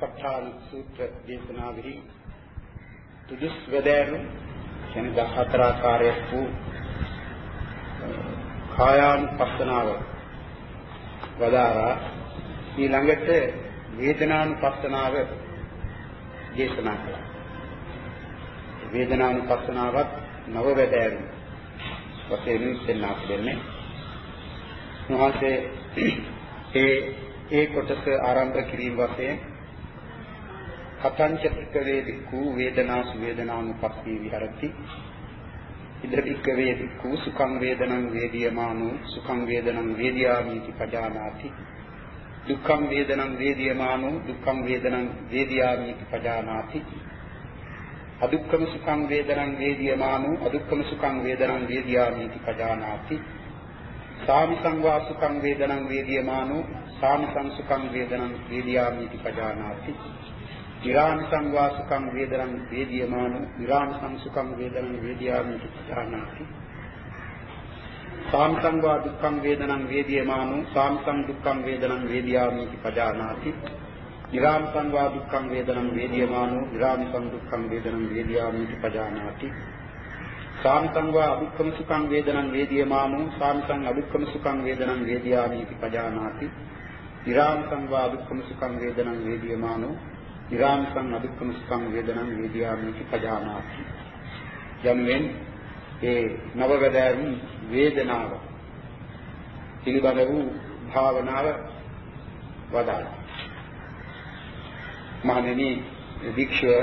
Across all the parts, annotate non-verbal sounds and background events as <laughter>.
සතිපට්ඨාන සූත්‍ර දේශනාවෙහි තුදුස් වේදෑරුම් කියන්නේ 14 ආකාරයක් වූ කායානුපස්සනාව වදාරා ඊළඟට වේදනානුපස්සනාව දේශනා කළා. වේදනානුපස්සනාවත් නව වේදෑරුම් වශයෙන් දෙන්නා දෙන්නේ. උන්වහන්සේ ඒ ඒ කොටස ආරම්භ කිරීම වශයෙන් කතංච පිටකවේ වික්ඛු වේදනාසු වේදනානුපස්සී විහෙරති. ඉද පිටකවේ වික්ඛු සුඛං වේදනං වේදියමානෝ සුඛං වේදනං වේදියාමිති පජානාති. දුක්ඛං වේදනං වේදියමානෝ දුක්ඛං වේදනං වේදියාමිති පජානාති. අදුක්ඛම සුඛං වේදනං වේදියමානෝ අදුක්ඛම සුඛං වේදනං වේදියාමිති පජානාති. සාමිසං වා සුඛං වේදනං වේදියමානෝ සාමිසං සුඛං වේදනං වේදියාමිති පජානාති. විරාමසං වා සුඛං වේදනං වේදියමානෝ විරාමසං සුඛං වේදනං වේදියාමිති පජානාති සාමිසං වා දුක්ඛං වේදනං වේදියමානෝ සාමිසං දුක්ඛං වේදනං වේදියාමිති පජානාති. විරාමසං වා දුක්ඛං වේදනං වේදියමානෝ විරාමසං දුක්ඛං වේදනං වේදියාමිති පජානාති. සාමිතං වා අදුක්ඛම සුඛං වේදනං වේදියමානෝ සාමිතං අදුක්ඛම සුඛං වේදනං වේදියාමීති පජානාති. විරාමසං වා අදුක්ඛම සුඛං වේදනං වේදියමානෝ විරාමසං අදුක්ඛම සුඛං වේදනං වේදියාමීති පජානාති යම්ෙන් ඒ නවවැදෑරුම් වේදනාව පිළිබඳ වූ භාවනාව වදාළා මහණෙනි වික්ෂය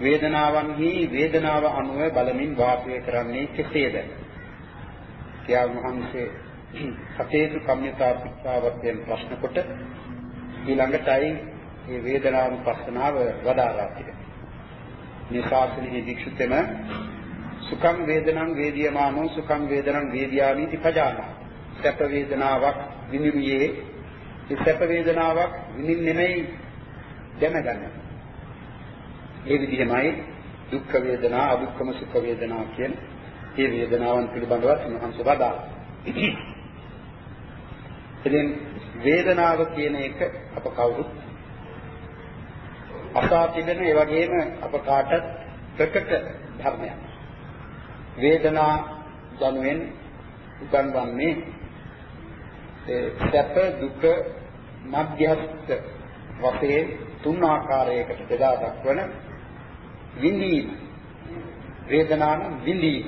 වේදනාවන්හි වේදනාව අනුව බලමින් වාසය කරන්නේ කෙසේද? කියා මහන්සේ සතේතු කම්යතා පිටාවත්යෙන් ප්‍රශ්න කොට ඊළඟටයි මේ වේදනානුපස්සනාව වදාරා තිබෙනවා. මේ ශාසනයේ දීක්ෂිතම සුඛං වේදනං වේදියමානෝ සුඛං වේදනං වේදියාමිති පජානා. සැප වේදනාවක් විඳින්නේ ඒ සැප වේදනාවක් විඳින්න නෙමෙයි දැනගන්න. ඒ විදිහමයි දුක්ඛ වේදනා, අදුක්ඛම සුඛ වේදනා කියන මේ වේදනාවන් පිළිබඳව මහන්ස වදා. ඉතින් වේදනාව කියන එක අප කවුරුත් අසා තිබෙන ඒ වගේම අප කාටත් ප්‍රකට ධර්මයක්. වේදනා යනුවෙන් උගන්වන්නේ ඒ සැප දුක මධ්‍යස්ථ වශයෙන් තුන් ආකාරයකට බෙදා දක්වන විඳීම වේදනාව විඳීම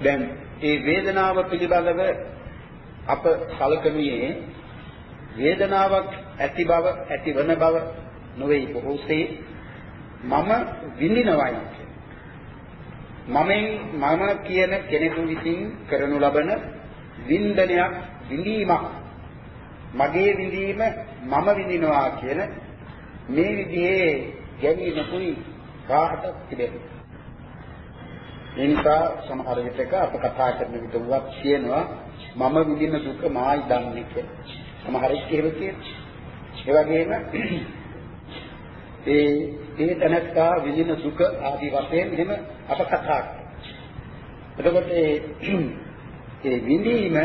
දැන් ඒ වේදනාව පිළිබඳව අප සැලකන්නේ වේදනාවක් ඇති බව ඇතිවන බව නොවේ බොහෝසේ මම විඳිනවයි මමෙන් මම කියන කෙනෙකු විසින් කරනු ලබන වින්දනයක් විඳීමක් මගේ විඳීම මම විඳිනවා කියන මේ විදිහේ ගැනීමකුයි කාටත් තිබෙනවා. ඒ නිසා සමහර විටක අප කතා කරන විට උවත් කියනවා මම විඳින දුක මායි දන්නේ කියලා. සමහරෙක් එහෙම කියනවා. ඒ වගේම ඒ ඒ තනත්තා විඳින දුක ආදී වශයෙන් එහෙම අප කතා කරනවා. එතකොට ඒ ඒ විඳීම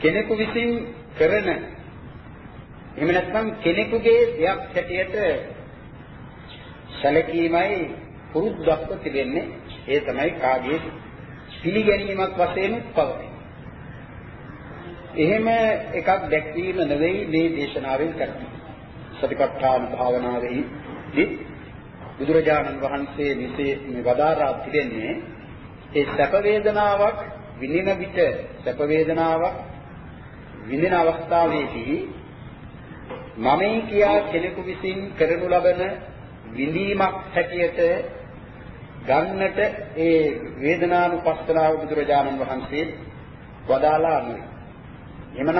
කෙනෙකු විසින් කරන එහෙම නැත්නම් කෙනෙකුගේ දෙයක් හැටියට සැලකීමයි පුරුද්දක්ව තිබෙන්නේ ඒ තමයි කාගේ පිළිගැනීමක් වශයෙන් පවතින. එහෙම එකක් දැක්වීම නෙවෙයි මේ දේශනාවෙන් කරන්නේ. සතිපට්ඨාන භාවනාවේදී බුදුරජාණන් වහන්සේ මෙසේ මේ වදාරා තිබෙන්නේ ඒ සැප වේදනාවක් විඳින විට සැප වේදනාවක් විඳින අවස්ථාවේදී මමයි කියා කෙනෙකු විසින් කරනු ලබන විඳීමක් හැටියට ගන්නට ඒ වේදනානුපස්සනාව බුදුරජාණන් වහන්සේ වදාලා නෙවෙයි. එමනම්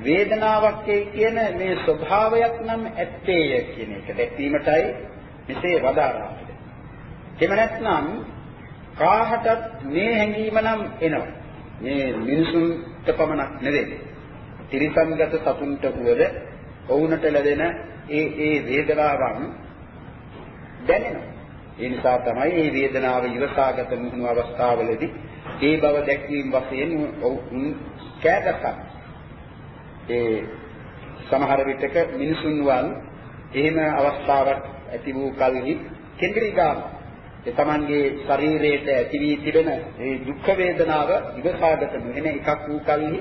වේදනාවක් කියන මේ ස්වභාවයක් නම් ඇත්තේය කියන එක දැක්වීමටයි මෙසේ වදාරා. එහෙම නැත්නම් කාහටත් මේ හැඟීම නම් එනවා. මේ මිනිසුන්ට පමණක් නෙවෙයි. තිරිසන්ගත සතුන්ට වුවද ඔවුන්ට ලැබෙන ඒ ඒ වේදනාවන් දැනෙනවා. ඒ නිසා තමයි මේ වේදනාව ඉවසාගත මුහුණු අවස්ථාවලදී ඒ බව දැක්වීම වශයෙන් ඔවුන් කෑගසක්. ඒ සමහර විටක මිනිසුන් වන් එහෙම අවස්ථාවක් ඇති වූ කල්හි කෙන්ද්‍රී ගාන ඒ Tamanගේ ශරීරයට ඇති වී තිබෙන ඒ දුක් වේදනාව ඉවසාගත නොවන එකක් වූ කල්හි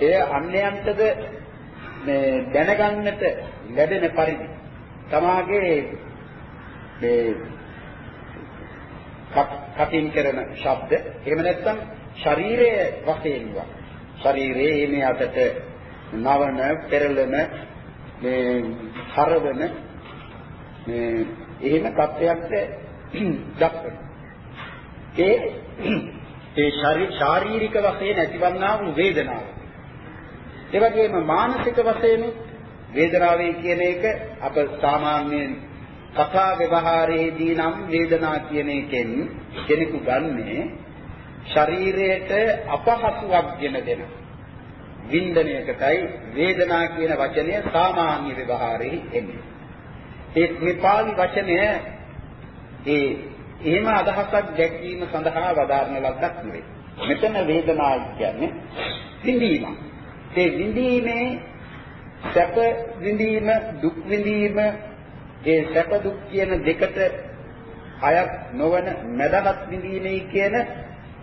එය අන්‍යයන්ටද මේ දැනගන්නට ලැබෙන පරිදි තමාගේ මේ කටින් කරන ශබ්ද එහෙම නැත්නම් ශරීරයේ වශයෙන් වා ශරීරයේ මේ අතට නවන පෙරලන මේ හරවන මේ එහෙම තත්ත්වයක්ද දක්වන. ඒ ඒ ශාරීරික වශයෙන් ඇතිවන්නා වූ වේදනාව. ඒ වගේම මානසික වශයෙන් වේදනාවේ කියන එක අප සාමාන්‍යයෙන් කතා ව්‍යවහාරයේදී නම් වේදනා කියන එකෙන් කෙනෙකු ගන්නේ ශරීරයට අපහසුයක් ගෙන දෙන වින්දනයකටයි වේදනා කියන වචනය සාමාන්‍ය ව්‍යවහාරයේ එන්නේ. ඒ මේ පාලි වචනය ඒ එහෙම අදහසක් දැක්වීම සඳහා වදාරන ලද්දක් නෙවෙයි. මෙතන වේදනාව කියන්නේ විඳීම. ඒ විඳීමේ සැප විඳීම දුක් විඳීම ඒ සැප දුක් කියන දෙකට අයත් නොවන මදහත් විඳීමේ කියන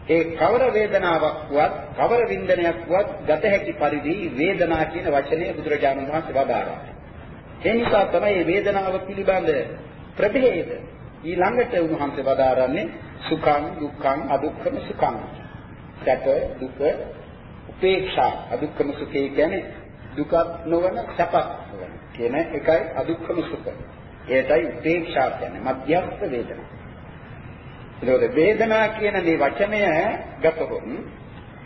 ඒ කවර වේදනාවක් වත් කවර වින්දනයක් වත් ගත හැකි පරිදි වේදනා කියන වචනය බුදුරජාණන් වහන්සේ වදාරා. ඒ නිසා තමයි වේදනාව පිළිබඳ ප්‍රභේද ඊළඟට උන්වහන්සේ වදාරන්නේ සුඛං දුක්ඛං අදුක්ඛම සුඛං. සැප දුක උපේක්ෂා අදුක්ඛම සුඛය කියන්නේ දුකක් නොවන සැපක් නොවන කියන එකයි අදුක්ඛම සුඛ. ඒකයි උපේක්ෂා කියන්නේ මධ්‍යස්ථ වේදනා. ඒකෝද වේදනා කියන මේ වචනය ගතහොත්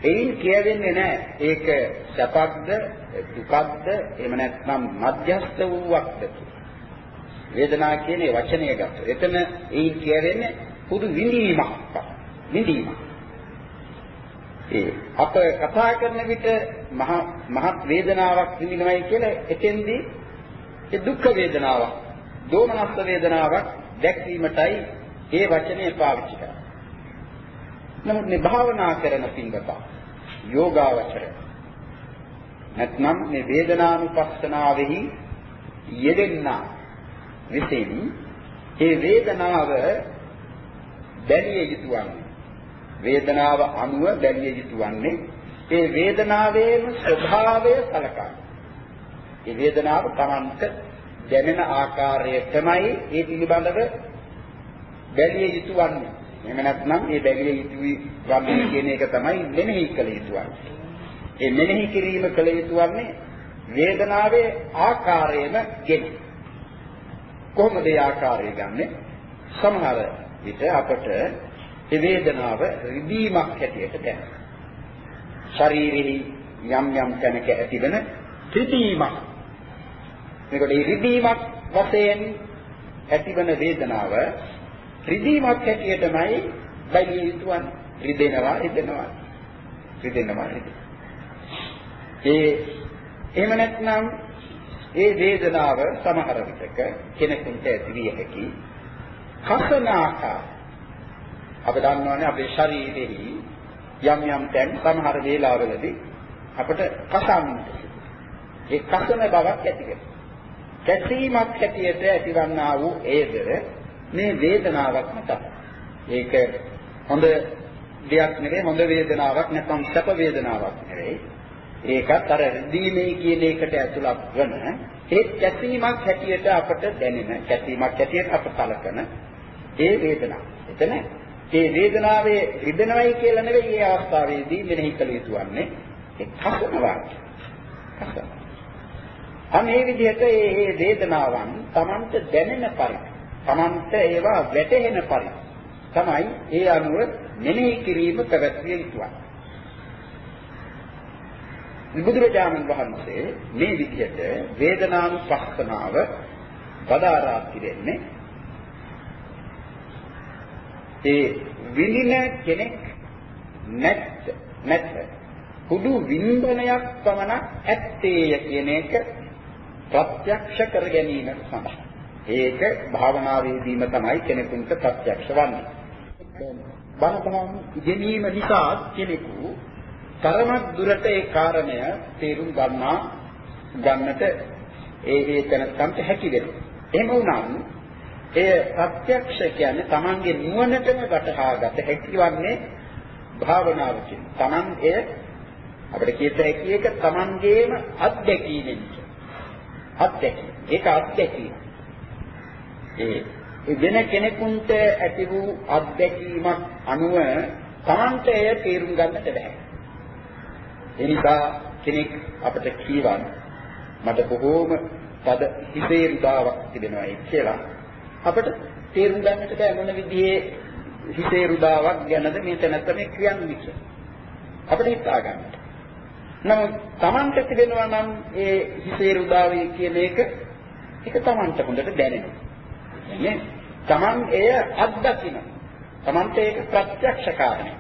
එයින් කියවෙන්නේ නැහැ ඒක සැපක්ද දුකක්ද එහෙම නැත්නම් මධ්‍යස්ථ වූවක්ද වේදනා කියන වචනය ගත. එතන එයින් කියවෙන්නේ පුදු විඳීමක්. විඳීමක්. ඒ අප කතා කරන විට මහ මහත් වේදනාවක් විඳිනවයි කියලා එතෙන්දී ඒ දුක් වේදනාවක්, දෝමනස්ස වේදනාවක් දැක්වීමටයි ඒ වචනේ පාවිච්චි කරන්නේ. නමුත් මේ භාවනා කරන පින්වතා යෝගාවචරය නැත්නම් මේ වේදනානුපස්සනාවෙහි යෙදෙන්නා විසින් ඒ වේදනාව බැලිය යුතු වන්නේ වේදනාව අනුව බැලිය යුතු වන්නේ ඒ වේදනාවේම ස්වභාවය සලකන්න. ඒ වේදනාව Tamanට දැනෙන ආකාරයටමයි ඒ පිළිබඳව බැලිය යුතු වන්නේ. එහෙම නැත්නම් මේ බැලිය යුතු වන්නේ කියන එක තමයි මෙනෙහි කළ යුතු වන්නේ. ඒ මෙනෙහි කිරීම කළ යුතු වන්නේ වේදනාවේ ආකාරයම ගෙන. කොහොමද ඒ ආකාරය ගන්නෙ? සමහර විට අපට ඒ වේදනාව රිදීමක් හැටියට දැනෙනවා. ශරීරෙහි යම් යම් තැනක ඇතිවන රිදීමක්. මේකට මේ රිදීමක් වශයෙන් ඇතිවන වේදනාව රිදීමක් හැටියටමයි බැලිය යුතුවන්නේ. රිදෙනවා රිදෙනවා. රිදෙනවා රිදෙනවා. ඒ එහෙම නැත්නම් ඒ වේදනාව සමහර විටක කෙනෙකුට ඇති විය හැකි කසන ආකාර අප දන්නවනේ අපේ ශරීරෙහි යම් යම් තැන් සමහර වේලාවලදී අපට කසන්නට ඒ කසන බවක් ඇති වෙනවා. කැසීමක් හැටියට ඇතිවන්නා වූ ඒද මේ වේදනාවක් මත. ඒක හොඳ දෙයක් නෙවෙයි හොඳ වේදනාවක් නැත්නම් සැප වේදනාවක් නෙවෙයි. ඒකත් අර දීමේ කියන එකට ඇතුළත් වන ඒ කැසීමක් හැටියට අපට දැනෙන කැසීමක් හැටියට අප කලකන ඒ වේදනාව. එතන ඒ වේදනාවේ රිදෙනවයි කියලා නෙවෙයි මේ අවස්ථාවේදී මෙනෙහි කළ යුතු වන්නේ ඒ කසන වාක්‍ය. කසන. අනේ විදිහට මේ වේදනාවන් Tamanට දැනෙන පරිදි Tamanට ඒවා වැටහෙන පරිදි තමයි ඒ අනුව මෙනෙහි කිරීම පැවැත්විය යුතුයි. බුදුරජාණන් වහන්සේ මේ විදිහට වේදනානුපස්සනාව වදාරා පිළිෙන්නේ ඒ විඳින කෙනෙක් නැත් නැත් කුඩු වින්දනයක් පමණක් ඇත්තේය කියන එක ප්‍රත්‍යක්ෂ කර ගැනීම සඳහා ඒක භාවනාවේදීම තමයි කෙනෙකුට ප්‍රත්‍යක්ෂ වන්නේ. බණපහන් ඉගෙනීම නිසා කෙනෙකු තරමක් දුරට ඒ කාරණය තේරුම් ගන්නා ගන්නට ඒ ඒ තැනට හැකි වෙනවා. එහෙම වුණාම එය ප්‍රත්‍යක්ෂ කියන්නේ Tamange නුවණටම වටහාගත හැකිවන්නේ භාවනාවකින්. Taman එය අපිට කියත හැකි එක Tamangeම අත්දැකීමෙන්. අත්දැකීම. ඒක අත්දැකීම. ඒ වෙන කෙනෙකුට ඇති වූ අත්දැකීමක් අනුව Tamante එය තේරුම් ගන්නට බැහැ. ඒ නිසා කෙනෙක් අපිට කියවන් මට බොහෝම තද හිතේ රුදාවක් තිබෙනවා කියලා අපිට තේරුම් ගන්නට බෑ මොන විදිහේ හිතේ රුදාවක් ගැනද මේ තැනත්ත මේ කියන්නේ කියලා. අපිට හිතා ගන්නට. නමුත් Tamante තිබෙනවා නම් ඒ හිතේ රුදාවේ කියන එක ඒක Tamante හොඳට දැනෙනවා. නේ? Taman එය අත්දකින්න. Tamante ඒක ප්‍රත්‍යක්ෂ කාරණය.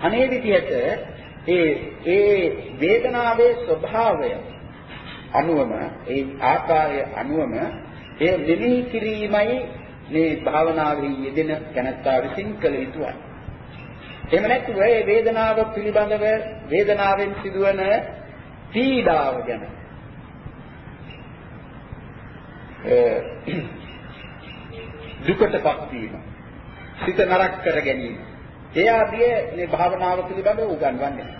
අනේ විදිහට ඒ ඒ වේදනාවේ ස්වභාවය අනුවම ඒ ආකාරය අනුවම ඒ මෙනෙහි කිරීමයි මේ භාවනාවේ යෙදෙන කනත්තා විසින් කළ යුතුයි. එහෙම නැත්නම් මේ වේදනාව පිළිබඳව වේදනාවෙන් සිදුවන පීඩාව ගැන දුකටපත් වීම සිත නරක කර ගැනීම ඒ ආදී මේ භාවනාව පිළිබඳව උගන්වන්නේ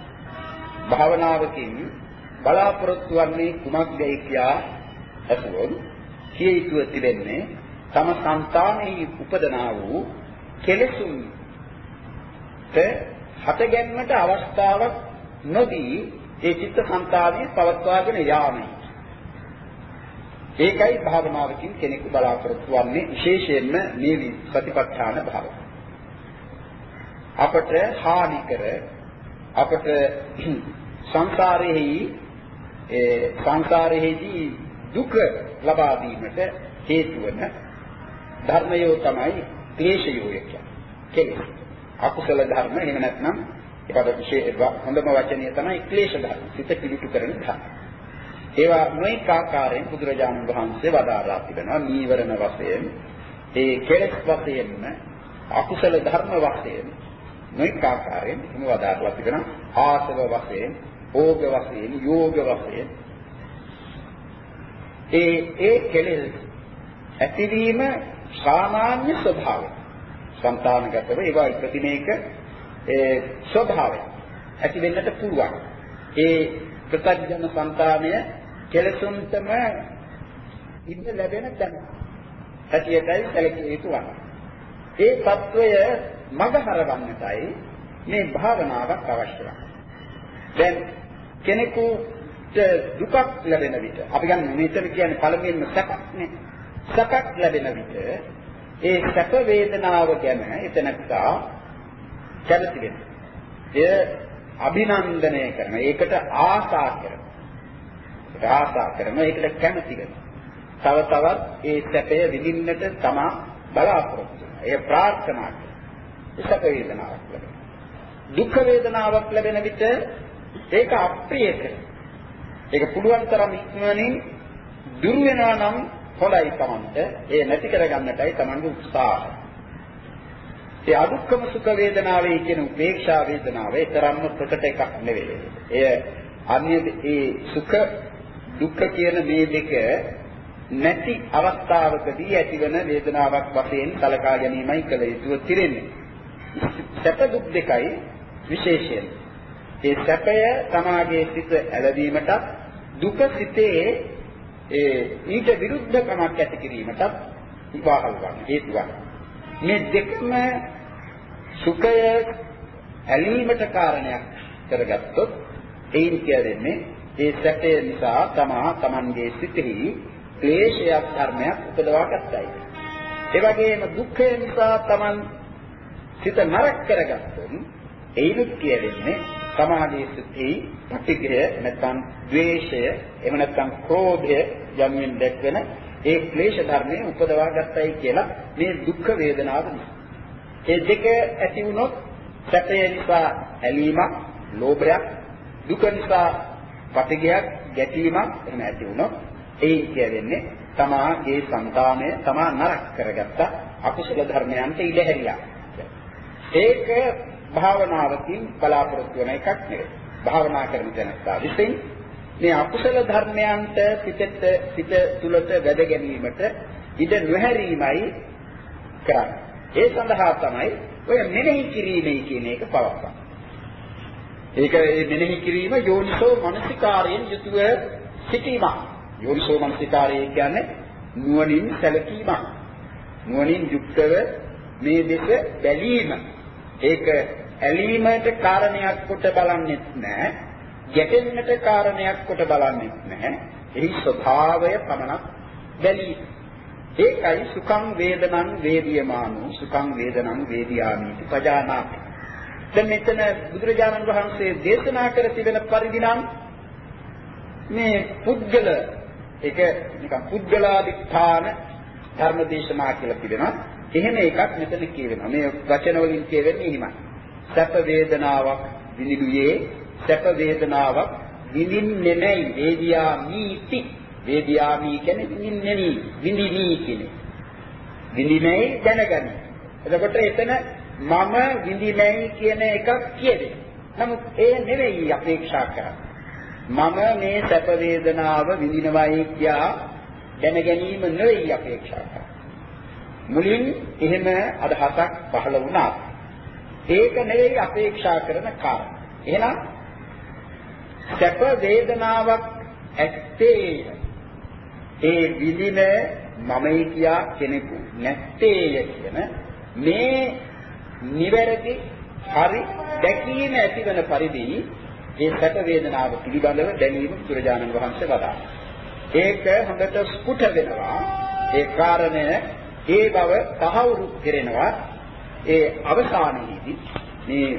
භාවනාවකින් බලාපොරොත්තු වන්නේ කුමක්දයි කියා අසුවොත් කිය යුතුව තිබෙන්නේ තම సంతානෙහි උපදනා වූ කෙලෙසුන් හට ගැනීමට අවස්ථාවක් නොදී ඒ චිත්ත සංතාවිය පවත්වාගෙන යාමයි. ඒකයි භාවනාවකින් කෙනෙකු බලාපොරොත්තු වෙන්නේ විශේෂයෙන්ම මේ සතිපට්ඨාන භාවය. අපට හානි කර අපට <clears throat> සංසාරෙහි ඒ සංසාරෙහිදී දුක ලබා දීමට හේතු වන ධර්මයෝ තමයි ක්ලේශයෝ කියන්නේ. අකුසල ධර්ම එහෙම නැත්නම් ඒකට විශේෂ හොඳම වචනය තමයි ක්ලේශ ධර්ම. සිත පිළිටු කරන ධර්ම. ඒවා නොඑක ආකාරයෙන් බුදුරජාණන් වහන්සේ වදාරා තිබෙනවා නීවරණ වශයෙන්. ඒ කෙලෙස් වශයෙන්ම අකුසල ධර්ම වශයෙන් නොඑක ආකාරයෙන් එහෙම වදාරලා තිබෙනවා. ආසව වශයෙන් ඕග වශයෙන් යෝග වශයෙන්. ඒ ඒ කෙලෙස් ඇතිවීම සාමාන්‍ය ස්වභාවය. సంతానගතව ඒවා ඉපදිනේක ඒ ස්වභාවය ඇති වෙන්නට පුළුවන්. ඒ ප්‍රත්‍යඥ సంతානය කෙලසුන්ටම ඉන්න ලැබෙන තැන හැටියටයි සැලකිය යුතු වන්නේ. ඒ తত্ত্বය මගහරවන්නටයි මේ භාවනාවක් අවශ්‍ය වන්නේ. දැන් කෙනෙකුට දුකක් ලැබෙන විට අපි ගන්න මෙතන කියන්නේ පළමුවෙන්ම සැපක් නේ. සැපක් ලැබෙන විට ඒ සැප වේදනාව ගැන එතනකා කැමති වෙනවා. එය අභිනන්දනය කරන, ඒකට ආසා කරන. ඒක ආසා කරන, ඒකට කැමති වෙනවා. තව තවත් ඒ සැපය විඳින්නට තමා බලාපොරොත්තු වෙනවා. එය ප්‍රාර්ථනා කරනවා. ඒ සැප වේදනාවක් ලැබෙනවා. දුක් වේදනාවක් ලැබෙන විට ඒක අප්‍රිය කරනවා. ඒක පුළුවන් තරම් ඉක්මනින් දුර වෙනවා නම් හොඳයි Tamanට. ඒ නැති කරගන්නටයි Tamanගේ උත්සාහය. ඒ අදුක්කම සුඛ වේදනාවේ කියන උපේක්ෂා වේදනාවේ තරම්ම ප්‍රකට එකක් නෙවෙයි. එය අන්‍ය ඒ සුඛ දුක්ඛ කියන මේ දෙක නැති අවස්ථාවකදී ඇතිවන වේදනාවක් වශයෙන් සලකා ගැනීමයි කළ යුතුව තිරෙන්නේ. සැප දුක් දෙකයි විශේෂයෙන්. ඒ සැපය තමාගේ සිත ඇලවීමට දුක සිතේ ඒ ඊට විරුද්ධකමක් ඇති කිරීමටත් විවාහල් වන හේතුවක්. මේ දෙකම සුඛය ඇලීමට කාරණයක් කරගත්තොත් එයින් කියන්නේ ඒ සැපය නිසා තමා තමන්ගේ සිතෙහි ක්ලේශයක් ධර්මයක් උපදවා ගන්නයි. ඒ වගේම දුක්ඛය නිසා තමන් සිත නරක කරගත්තොත් එයිනුත් කියන්නේ සමාධියේ සිටී පටිඝය නැත්නම් ද්වේෂය එහෙම නැත්නම් ක්‍රෝධය යම්ෙන් දැක්වෙන ඒ ක්ලේශ ධර්මයේ උපදවා ගන්නයි කියලා මේ දුක් වේදනාව නිසා. ඒ දෙක ඇති වුණොත් සැපය නිසා ඇලීමක්, ලෝභයක්, දුක නිසා පටිඝයක්, ගැටීමක් එහෙම ඇති වුණොත් ඒ කියන්නේ තමාගේ సంతානය තමා නරක කරගත්ත අකුසල ධර්මයන්ට ඉඩ හැරියා. ඒක භාවනාවකින් බලාපොරොත්තු වෙන එකක් නෙවෙයි. භාවනා කරන තැනත්තා විසින් මේ අකුසල ධර්මයන්ට පිටට පිට තුලට වැද ගැනීමට ඉඩ නොහැරීමයි කරන්නේ. ඒ සඳහා තමයි ඔය මෙනෙහි කිරීමයි කියන එක පවත්වන්නේ. ඒක මේ මෙනෙහි කිරීම යෝනිසෝ මනසිකාරයෙන් යුතුව සිටීම. යෝනිසෝ මනසිකාරය කියන්නේ නුවණින් සැලකීම. නුවණින් යුක්තව මේ දෙක බැලීම. ඒක ඇලීමට කාරණයක් කොට බලන්නෙත් නැහැ. ගැටෙන්නට කාරණයක් කොට බලන්නෙත් නැහැ. එහි ස්වභාවය පමණක් බැලීම. ඒකයි සුඛං වේදනං වේදියමානෝ සුඛං වේදනං වේදියාමිති පජානාති. දැන් මෙතන බුදුරජාණන් වහන්සේ දේශනා කර තිබෙන පරිදි නම් මේ පුද්ගල ඒක නිකන් පුද්ගලාදිඨාන ධර්ම දේශනා කියලා තිබෙනවා. එහෙම එකක් මෙතන කියවෙනවා. මේ වචන වලින් කියවෙන්නේ එහෙමයි. සැප වේදනාවක් විනිදුයේ සැප වේදනාවක් විඳින්නේ නැයි වේදියාමිති වේදියාමි කියන්නේ විඳින්නේ විඳිනී කියන්නේ. විඳින්නේ දැනගන්න. එතකොට එතන මම විඳින්නේ කියන එකක් කියදේ. නමුත් ඒ නෙවෙයි අපේක්ෂා කරන්නේ. මම මේ සැප වේදනාව විඳිනවයි කියා දැන ගැනීම නෙවෙයි අපේක්ෂා කරන්නේ. මුලින් එහෙම අදහසක් පහළ වුණා. ඒක නෙවෙයි අපේක්ෂා කරන කාරණා. එහෙනම් සැප වේදනාවක් ඇත්තේ ඒ විඳින මමයි කියා කෙනෙකු නැත්තේය කියන මේ නිවැරදි හරි දැකීම ඇතිවන පරිදි ඒ සැප වේදනාව පිළිබඳව දැනීම සුරජානන් වහන්සේ වදාළා. ඒක හොඳට ස්ಫುಟ වෙනවා. ඒ කාරණය ඒ බව තහවුරු කෙරෙනවා. ඒ අවසානයේදී මේ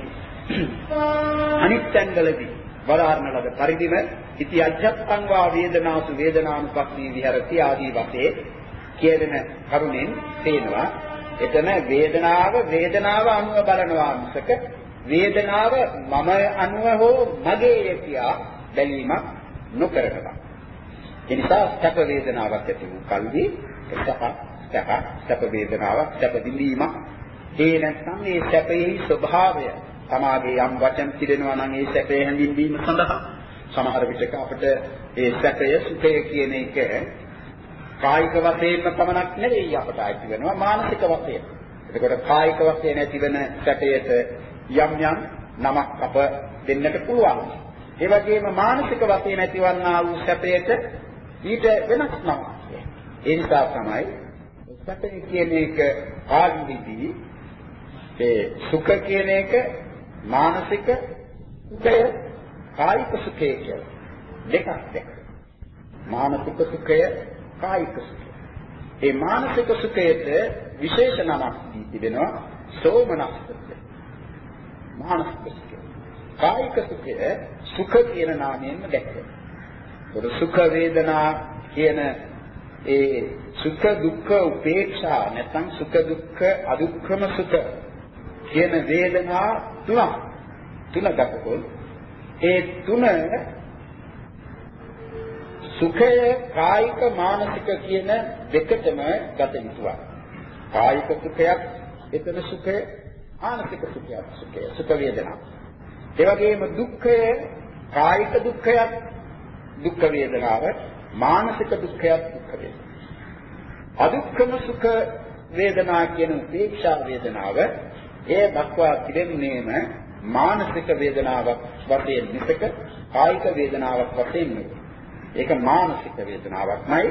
<clears throat> අනිත්‍යංගලදී වදාරන ලද පරිදිම ඉති අජත්තං වා වේදනාසු වේදනානුපස්සී විහෙරති ආදී වශයෙන් කියන කරුණෙන් තේනවා එතන වේදනාව වේදනාව අනුව බලනවා මිසක වේදනාව මම අනුව හෝ මගේය කියා බැලීමක් නොකරනවා. ඒ නිසා සැප වේදනාවක් ඇති වූ කල්හි සැප සැප සැප වේදනාවක් සැප විඳීමක් ඒ නැත්නම් මේ සැපෙහි ස්වභාවය තමාගේ යම් වචන පිළිනවා නම් ඒ සැපේ හැඳින්වීම සඳහා සමහර විටක අපිට ඒ සැපය සුඛය කියන එක කායික වශයෙන්ම පමණක් නෙවෙයි අපට ඇති වෙනවා මානසික වශයෙන්. එතකොට කායික වශයෙන් ඇතිවන සැපයට යම් යම් නමක් අප දෙන්නට පුළුවන්. ඒ වගේම මානසික වශයෙන් ඇතිවන්නා වූ සැපයට ඊට වෙනස් නමක්. ඒ නිසා තමයි සැපය කියන එක ආදිවිදී ඒ සුඛ කියන එක මානසික සුඛය කායික සුඛය කියලා දෙකක් දෙක. මානසික සුඛය කායික සුඛය. ඒ මානසික සුඛයට විශේෂ නමක් දී තිබෙනවා සෝමනස්සය. මානසික සුඛය. කායික සුඛය සුඛ කියන නාමයෙන්ම දැක්වෙනවා. ඒක සුඛ වේදනා කියන ඒ සුඛ දුක්ඛ උපේක්ෂා නැත්නම් සුඛ දුක්ඛ අදුක්ඛම සුඛ කියන වේදනා තුනක් තුන ගතකොත් ඒ තුන සුඛය කායික මානසික කියන දෙකටම ගත යුතුයි. කායික සුඛයක් එතන සුඛය මානසික සුඛයක් සුඛය සුඛ වේදනා. ඒ වගේම දුක්ඛය කායික දුක්ඛයක් දුක් වේදනාව මානසික දුක්ඛයක් දුක් වේදනාව. අදුක්ඛම සුඛ වේදනා කියන උපේක්ෂා වේදනාව ඒ දක්වා තිබෙන්නේම මානසික වේදනාවක් වශයෙන් මිසක කායික වේදනාවක් වශයෙන් නෙවෙයි. ඒක මානසික වේදනාවක්මයි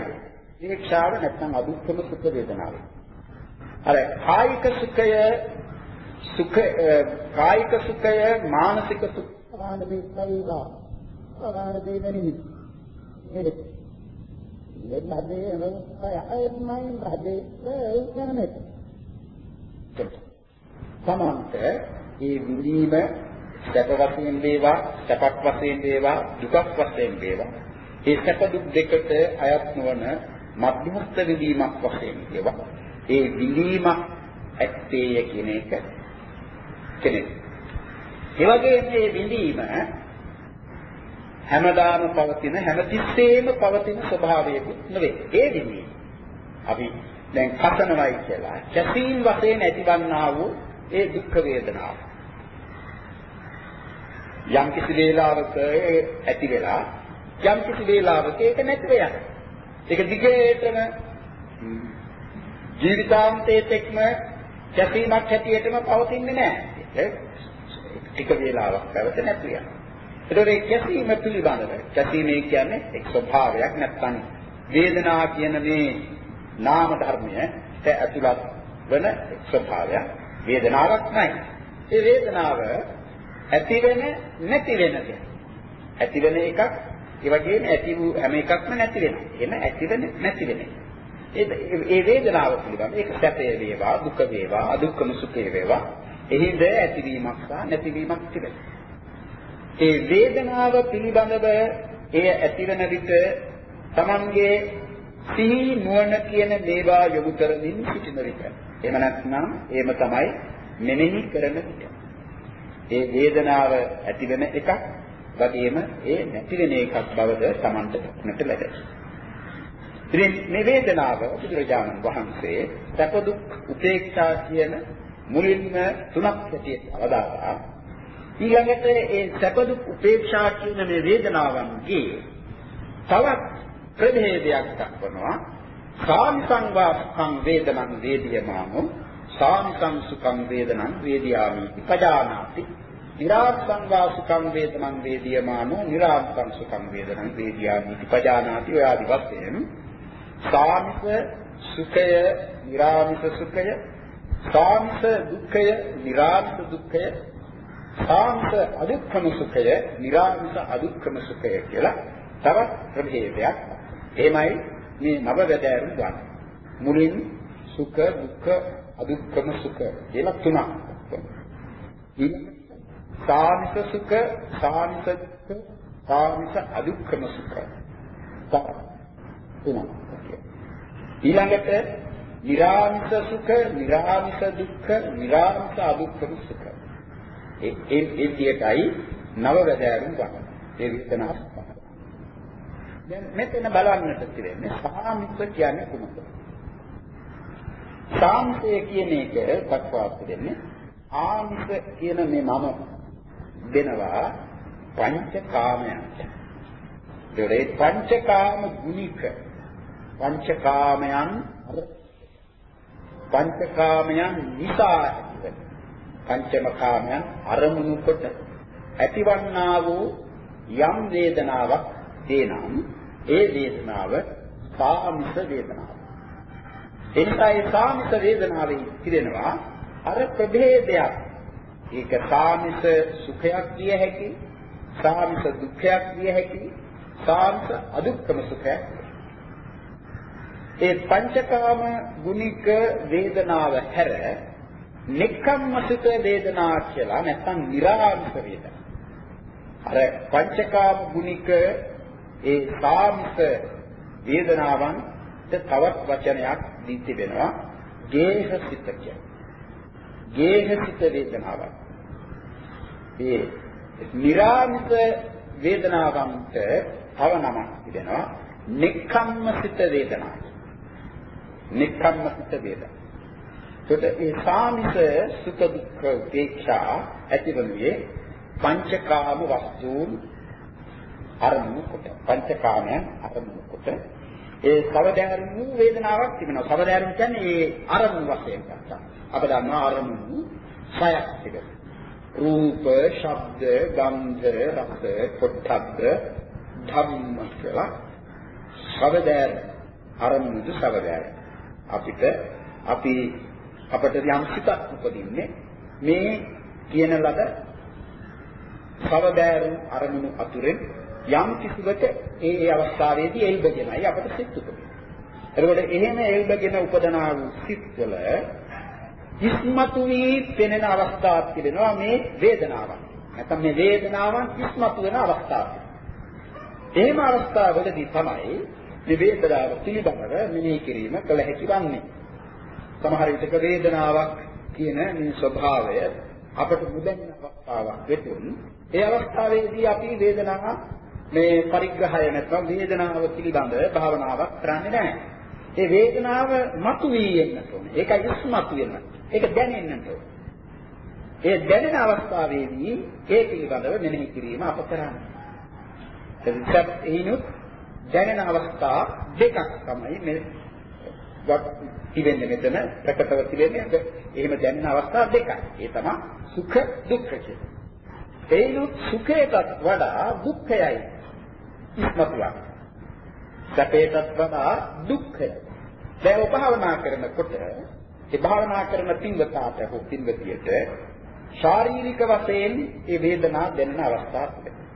වික්ෂාව නැත්නම් අදුක්කම සුඛ වේදනාව. අර කායික සුඛය සුඛ කායික සුඛය මානසික සුඛ ආනමිකයිවා ආනදීනනි නේද? ලෙබ්බදේ මොකයි අයත්මයි බදේ ඒකනේ. සමන්ත ඒ විඳීම සැප වශයෙන් වේවා සැපක් වශයෙන් වේවා දුකක් වශයෙන් වේවා ඒ සැප දුක් දෙකට අයත් නොවන මධ්‍යස්ථ විඳීමක් වශයෙන් වේවා ඒ විඳීම ඇත්තේය කියන එක කෙනෙක්. ඒ වගේම මේ විඳීම හැමදාම පවතින හැමතිස්සෙම පවතින ස්වභාවයකුත් නෙවෙයි. ඒ විඳීම. අපි දැන් කසනවයි කියලා. කැසීම් වශයෙන් ඇතිවන්නා වූ ඒ දුක් වේදනාව. යම් කිසි වේලාවක ඇති වෙලා යම් කිසි වේලාවක ඒක නැතිව යනවා. ඒක දිගටම ජීවිතාන්තයේ තෙක්ම කැපීමක් හැටියටම පවතින්නේ නැහැ. ඒක ටික වේලාවක් පැවත නැති වෙනවා. ඒතකොට ඒ කැපීම පිළිබඳව කැපීමේ කියන්නේ එක් ස්වභාවයක් නැත්නම් වේදනා කියන මේ නාම ධර්මයට ඇතුළත් වන ස්වභාවයක් වේදනාවක් නැහැ. ඒ වේදනාව ඇති වෙන නැති වෙන දෙයක්. ඇති වෙන එකක් ඒ වගේම ඇති වූ හැම එකක්ම නැති වෙනවා. එහෙම ඇති වෙන නැති වෙන. ඒ ඒ වේදනාව පිළිබඳ ඒක සැපේ වේවා දුක වේවා අදුක්කම සුඛේ වේවා එහිද ඇතිවීමක් සහ නැතිවීමක් තිබෙනවා. ඒ වේදනාව පිළිබඳව එය ඇතිවන විට Tamanගේ සිහි නුවණ කියන දේවා යොමු කරමින් සිටින විට එහෙම නැත්නම් එහෙම තමයි මෙනෙහි කරන විට ඒ වේදනාව ඇති වෙන එකක් වගේම ඒ නැති වෙන එකක් බවද Tamanට දක්නට ලැබේ. ඉතින් මේ වේදනාව බුදුරජාණන් වහන්සේ සැප දුක් උපේක්ෂා කියන මුලින්ම තුනක් හැටියට අවදාලා ඊළඟට ඒ සැප දුක් උපේක්ෂා කියන මේ වේදනාවන්ගේ තවත් ප්‍රභේදයක් දක්වනවා. සාමිසං වාසං වේදනං වේදියමානෝ සාමිසං සුඛං වේදනං වේදියාමි. පජානාති. නිරාසං වාසුඛං වේදනං වේදියමානෝ නිරාසං සුඛං වේදනං වේදියාමි පජානාති ඔය ආදි වශයෙන් සාමිස සුඛය නිරාමිස සුඛය සාමිස දුක්ඛය නිරාමිස දුක්ඛය සාමිස අදුක්ඛම සුඛය නිරාමිස අදුක්ඛම සුඛය කියලා තවත් ප්‍රභේදයක් එහෙමයි මේ නව වැදෑරුම් ගන්න. මුලින් සුඛ දුක්ඛ අදුක්ඛම සුඛ කියලා තුනක්. සාමික සුඛ සාමික දුක්ඛ සාමික අදුක්ඛම සුඛ. තුනක්. ඊළඟට නිරාමිස සුඛ, නිරාමිස දුක්ඛ, නිරාමිස අදුක්ඛම සුඛ. ඒ ඒ ඒ විදියටයි නව වැදෑරුම් ගන්න. ඒ වේදනාව දැන් මෙතන බලන්නට තියෙන්නේ සාමිත කියන්නේ කොහොමද? සාමිතය කියන එක දක්වා දෙන්නේ ආමිත කියන මේ නම දෙනවා පංචකාමයන්ට. ඒකේ පංචකාම ගුණික පංචකාමයන් පංචකාමයන් නිසා ඇතිවන පංචම කාමයන් අරමුණු කොට ඇතිවන්නා වූ යම් වේදනාවක් තේනම් ඒ වේදනාව සාමිස වේදනාව. එනිසා ඒ සාමිස වේදනාවේ පිරෙනවා අර ප්‍රභේදයක්. ඒක සාමිස සුඛයක් විය හැකි, සාමිස දුක්ඛයක් විය හැකි, සාමිස අදුක්ඛම සුඛයක්. ඒ පංචකාම ගුණික වේදනාව හැර නික්කම්මසිත වේදනා කියලා නැත්නම් निराංශ වේදනා. අර පංචකාම ගුණික ඒ සාමිත වේදනාවන් තවත් වචනයක් දී තිබෙනවා ගේහසිත කියන්නේ. ගේහසිත වේදනාවක්. ඒ निराමිත වේදනාවන්ට තව නමක් තිබෙනවා නික්කම්මසිත වේදනා. නික්කම්මසිත වේදනා. එතකොට ඒ සාමිත සුඛ දුක්ඛ උපේක්ෂා ඇතිවන්නේ පංචකාම වස්තුන් අරමුණු කොට පංචකාමයන් අරමුණු කොට ඒ සවදෑරුණු වේදනාවක් තිබෙනවා. සවදෑරුණු කියන්නේ ඒ අරමුණු වශයෙන් ගත්තා. අප දන්නවා අරමුණු සයක් තිබෙනවා. රූප, ශබ්ද, ගන්ධ, රස, පොට්ටබ්බ, ධම්ම කියලා සවදෑර අරමුණු සවදෑර. අපිට අපි අපට යම් සිතක් උපදින්නේ මේ කියන ලද සවදෑරුම් අරමුණු අතුරෙන් යම් කිසිවක ඒ ඒ අවස්ථාවේදී එල්බගෙනයි අපට සිත් උපදින්නේ. එතකොට එහෙම එල්බගෙන උපදනා වූ සිත්වල ඉස්මතු වී පෙනෙන අවස්ථාවක් තිබෙනවා මේ වේදනාවක්. නැත්නම් මේ වේදනාවන් ඉස්මතු වෙන අවස්ථාවක්. එහෙම අවස්ථාවලදී තමයි මේ වේදනාව පිළිබඳව මෙනෙහි කිරීම කළ හැකි වන්නේ. සමහර විටක වේදනාවක් කියන මේ ස්වභාවය අපට මුදෙන්න අවස්ථාවක් වෙතුන් ඒ අවස්ථාවේදී අපි වේදනාව මේ පරිග්‍රහය නැත්නම් වේදනාව පිළිබඳ භාවනාවක් කරන්නේ නැහැ. ඒ වේදනාව මතු වී එන්නට ඕනේ. ඒකයි ඉස්මතු වෙන්න. ඒක දැනෙන්නට ඕනේ. ඒ දැනෙන අවස්ථාවේදී ඒ පිළිබඳව මෙනෙහි කිරීම අප කරන්නේ. එතකොට එිනුත් දැනෙන අවස්ථා දෙකක් තමයි මේ තිබෙන්නේ මෙතන ප්‍රකටව තිබෙන්නේ එහෙම දැනෙන අවස්ථා දෙකයි. ඒ තමයි සුඛ දුක්ඛ කියන්නේ. එයිනුත් සුඛයටත් වඩා දුක්ඛයයි ඉස්මතුවක්. සැපයටත් වඩා දුක්ඛය. දැන් ඔබ භාවනා කරනකොට ඒ භාවනා කරන පින්වතාට හෝ පින්වතියට ශාරීරික වශයෙන් ඒ වේදනා දැනෙන අවස්ථා තිබෙනවා.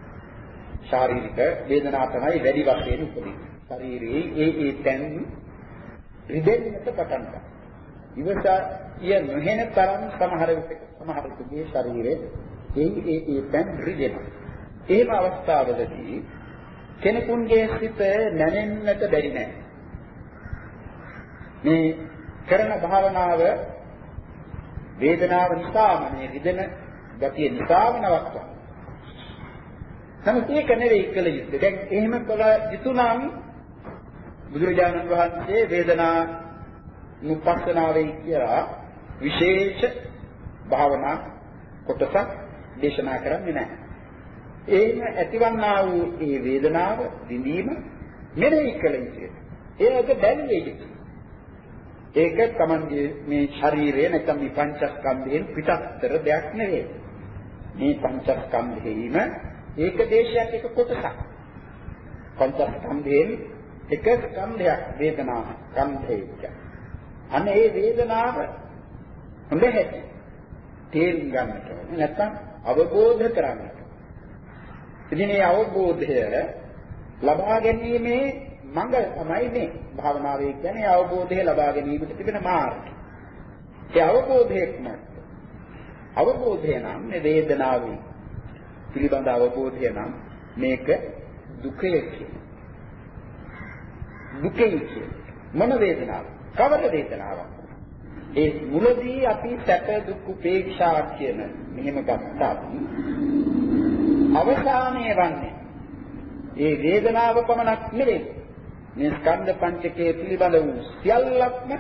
ශාරීරික වේදනා තමයි වැඩි වශයෙන් උපදින්නේ. ශරීරයේ ඒ ඒ තැන් රිදෙන්නට පටන් ගන්නවා. ඉවසය නොහෙන තරම් සමහර විට සමහර විටගේ ශරීරයේ ඒ ඒ ඒ තැන් රිදෙනවා. එහෙම අවස්ථාවලදී කෙනෙකුන්ගේ සිත නැනෙන්නට බැරි නෑ. මේ කරන භාවනාව වේදනාව නිසාම මේ රිදෙන ගතිය නිසාම නවත්වනවා. නමුත් ඒක නෙවෙයි කළ යුත්තේ. දැන් එහෙම කළ යුතු නම් බුදුරජාණන් වහන්සේ වේදනා නුපස්සනාවේ කියලා විශේෂ භාවනා කොටසක් දේශනා කරන්නේ නැහැ. ඒම ඇතිවන්නා වූ ඒ වේදනාව විඳීම මෙනෙහි කළ යුතුයි. ඒක බැලුවේ යුතුයි. ඒක තමන්ගේ මේ ශරීරය නැත්නම් මේ පංචස්කන්ධයෙන් පිටස්තර දෙයක් නෙවෙයි. මේ පංචස්කන්ධේම ඒක දේශයක් එක කොටසක්. පංචස්කන්ධයෙන් එක ස්කන්ධයක් වේදනා ස්කන්ධය අන්න ඒ වේදනාව හොඳ හැටි තේරුම් ගන්නට ඕනේ නැත්නම් අවබෝධ කරගන්නට. ඉතින් මේ අවබෝධය ලබා ගැනීමේ මඟ තමයි මේ භාවනාවේ කියන්නේ අවබෝධය ලබා ගැනීමට තිබෙන මාර්ගය. ඒ අවබෝධයක් නැත්නම් අවබෝධය නම් මේ වේදනාවේ පිළිබඳ අවබෝධය නම් මේක දුකය කියන්නේ. දුකයි කියන්නේ. මොන වේදනාවක්? කවර වේදනාවක්? ඒ මුලදී අපි සැප දුක් උපේක්ෂා කියන මෙහෙම ගත්තා. අවසානයේ වන්නේ ඒ වේදනාව පමණක් නෙවෙයි. මේ ස්කන්ධ පංචකයේ පිළිබඳ වූ සියල්ලක්ම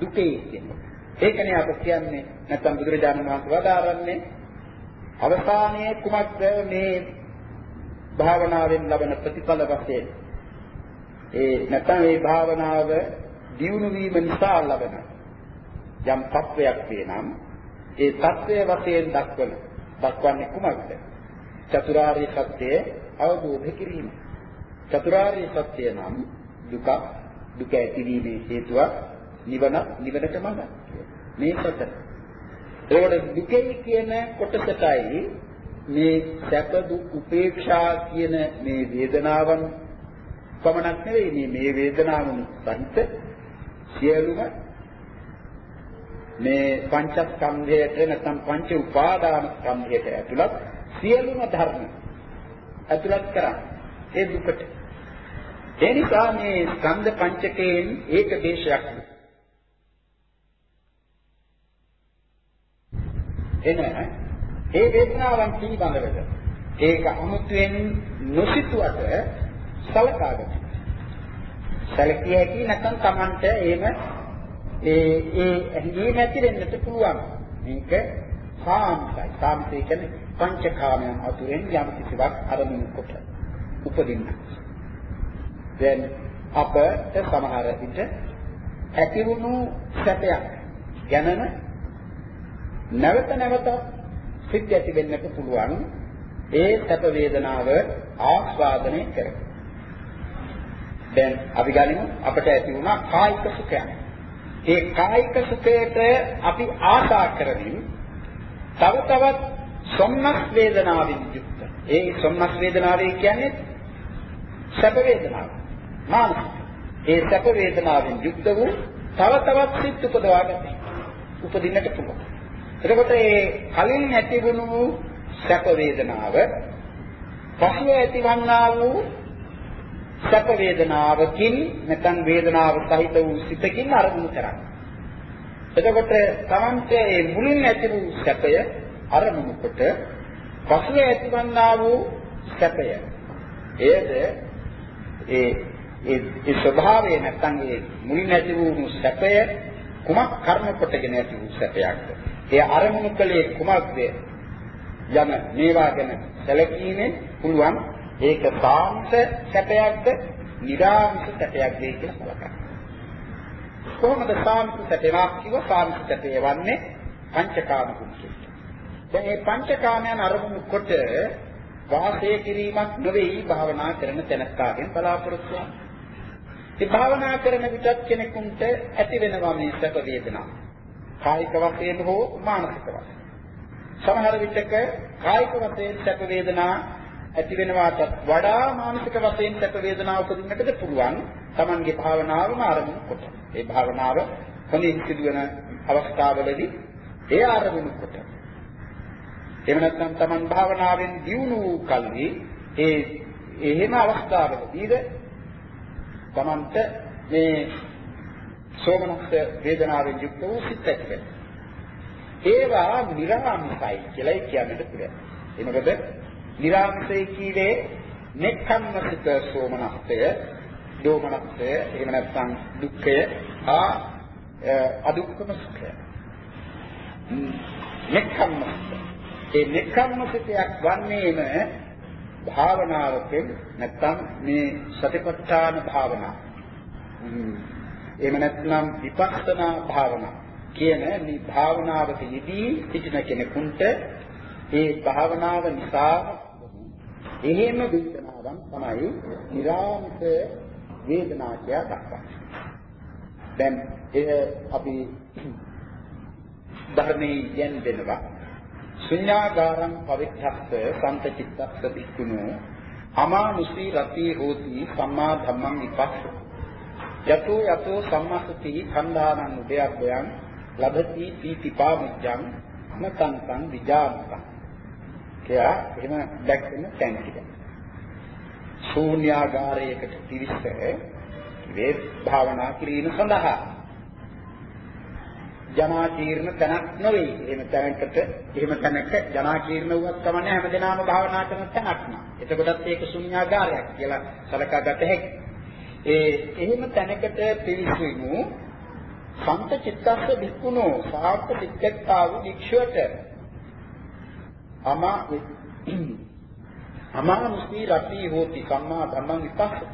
දුකේ කියන්නේ. ඒකනේ අප කියන්නේ නැත්නම් බුදුරජාණන් වහන්සේ වදාරන්නේ අවසානයේ කුමක්ද මේ භාවනාවෙන් ලබන ප්‍රතිඵල වශයෙන් ඒ නැත්නම් මේ භාවනාව දියුණු වීම නිසා ලබන යම් තත්වයක් වෙනම් ඒ තත්වයේ වශයෙන් දක්වන දක්වන්නේ කුමක්ද චතුරාර්ය සත්‍යය අවබෝධ කිරීම. චතුරාර්ය සත්‍ය නම් දුක දුක ඇතිවීමේ හේතුව නිවන නිවනට මඟ මේ සතර ඒකට දුකයි කියන කොටසටයි මේ සැප දුක් උපේක්ෂා කියන මේ වේදනාවන් පමණක් නෙවෙයි මේ මේ වේදනාවන් සහිත සියලුම මේ පංචස්කන්ධයට නැත්නම් පංච උපාදාන ස්කන්ධයට ඇතුළත් සියලුම ධර්ම ඇතුළත් කරා ඒ දුකට ඒ නිසා මේ ස්කන්ධ පංචකයෙන් ඒක දේශයක් එන ඒ වේදනාවන් පිළිබඳවද ඒක අමුතුවෙන් නොසිතුවට සලකාගන්න. සැලකිය හැකි නැත්නම් Tamanට එහෙම ඒ ඒ ඇහිීම ඇති වෙන්නට පුළුවන්. මේක සාන්තයි. සාන්තය කියන්නේ පංචකාමයන් අතුරෙන් යම් කිසිවක් අරමුණු කොට උපදින්න. දැන් අපට සමහර විට ඇතිවුණු සැපයක් ගැනම නැවත නැවත සිත් ඇති වෙන්නට පුළුවන් ඒ සැප වේදනාව ආස්වාදනය කරගන්න. දැන් අපි ගනිමු අපට ඇති වුණා කායික සුඛයක්. ඒ කායික සුඛයට අපි ආශා කරමින් තව තවත් සොම්නස් වේදනාවෙන් යුක්ත. ඒ සොම්නස් වේදනාවේ කියන්නේ සැප වේදනාව. මානසික. ඒ සැප වේදනාවෙන් යුක්ත වූ තව තවත් සිත් උපදවාගන්න. උපදින්නට පුළුවන්. එතකොට මේ කලින් ඇතිවුණු සැප වේදනාව පසුව ඇතිවන්නා වූ සැප වේදනාවකින් නැත්නම් වේදනාව සහිත වූ සිතකින් අරමුණු කරන්නේ. එතකොට තමන්ට මේ මුලින් ඇති වූ සැපය අරමුණු කොට පසුව ඇතිවන්නා වූ සැපය. එයද ඒ ඒ ඒ ස්වභාවය නැත්නම් ඒ මුලින් ඇති වූ සැපය කුමක් කර්ම කොටගෙන ඇති වූ සැපයක්ද? ඒ අරමුණු කලේ කුමක්ද? යන මේවා ගැන සැලකීමෙන් පුළුවන් ඒක සාංශ සැපයක්ද, නිරාංශ සැපයක්ද කියලා සලකනවා. කොහොමද සාංශ සැපයක් කිව්ව සාංශ සැපය වන්නේ පංචකාම කුච්චය. දැන් මේ පංචකාමයන් අරමුණු කොට වාසය කිරීමක් නෙවෙයි භාවනා කරන තැනස්කාගෙන් බලාපොරොත්තු වෙන්නේ. ඒ භාවනා කරන විටත් කෙනෙකුට ඇති වෙනවා මේ සැප වේදනා. කායික වශයෙන් හෝ මානසික වශයෙන්. සමහර විටක කායික වශයෙන් සැප වේදනා ඇති වෙනවාට වඩා මානසික වශයෙන් සැප වේදනා උපදින්නටද පුළුවන් Tamanගේ භාවනාවම ආරම්භ කොට. ඒ භාවනාව හොඳින් සිදුවන අවස්ථාවලදී ඒ ආරම්භ කොට. එහෙම නැත්නම් Taman භාවනාවෙන් දියුණු වූ කල්හි ඒ එහෙම අවස්ථාවකදීද Tamanට මේ සෝමනස්ස වේදනාවෙන් යුක්ත වූ සිත් ඇති වෙනවා. ඒවා නිර්ආමිසයි කියලායි කියන්නට පුළුවන්. ඒ මොකද නිර්ආමිසයි කීවේ නෙක්ඛම්මසිත සෝමනස්තය, දෝමනස්තය, එහෙම නැත්නම් දුක්ඛය, ආ අදුක්ඛම සුඛය. නෙක්ඛම්මසිත. ඒ නෙක්ඛම්මසිතයක් වන්නේම භාවනාවකින් නැත්නම් මේ සතිපට්ඨාන භාවනාව. එහෙම නැත්නම් විපස්සනා භාවනාව. කියන මේ භාවනාවක යෙදී සිටින කෙනෙකුට ඒ භාවනාව නිසා එහෙම වේදනාවන් තමයි නිරාමිත වේදනා කියලා දක්වන්නේ. දැන් එය අපි ධර්මයේ යෙන් දෙනවා ශුඤ්ඤාගාරං පවිත්තස්ස සම්පචිත්තස්ස බික්කුණෝ අමානුෂී රති හෝති සම්මා ධම්මං විපස්ස යතෝ යතෝ සම්මස්සති කන්දානං උදයබ්බයන් ලබති පීතිපා විජ්ජං නතන්තං විජානතං කියලා එහෙම දැක්වෙන තැන් ටික. ශූන්‍යාගාරයකට පිවිස වේ භාවනා කිරීම සඳහා ජනාකීර්ණ තැනක් නෙවෙයි. එහෙම තැනකට එහෙම තැනක ජනාකීර්ණ වුවත් තමයි හැමදෙනාම භාවනා කරන තැනක් නා. එතකොටත් ඒක ශුන්‍යාගාරයක් කියලා සලකා ගත හැකියි. ඒ එහෙම තැනකට පිවිසෙමු සන්ත චිත්තස්ස වික්කුණෝ සාර්ථ චිත්තත්තා වූ වික්ෂුවට අමා අමානුෂී රති හෝති සම්මා ධම්මං විපස්සති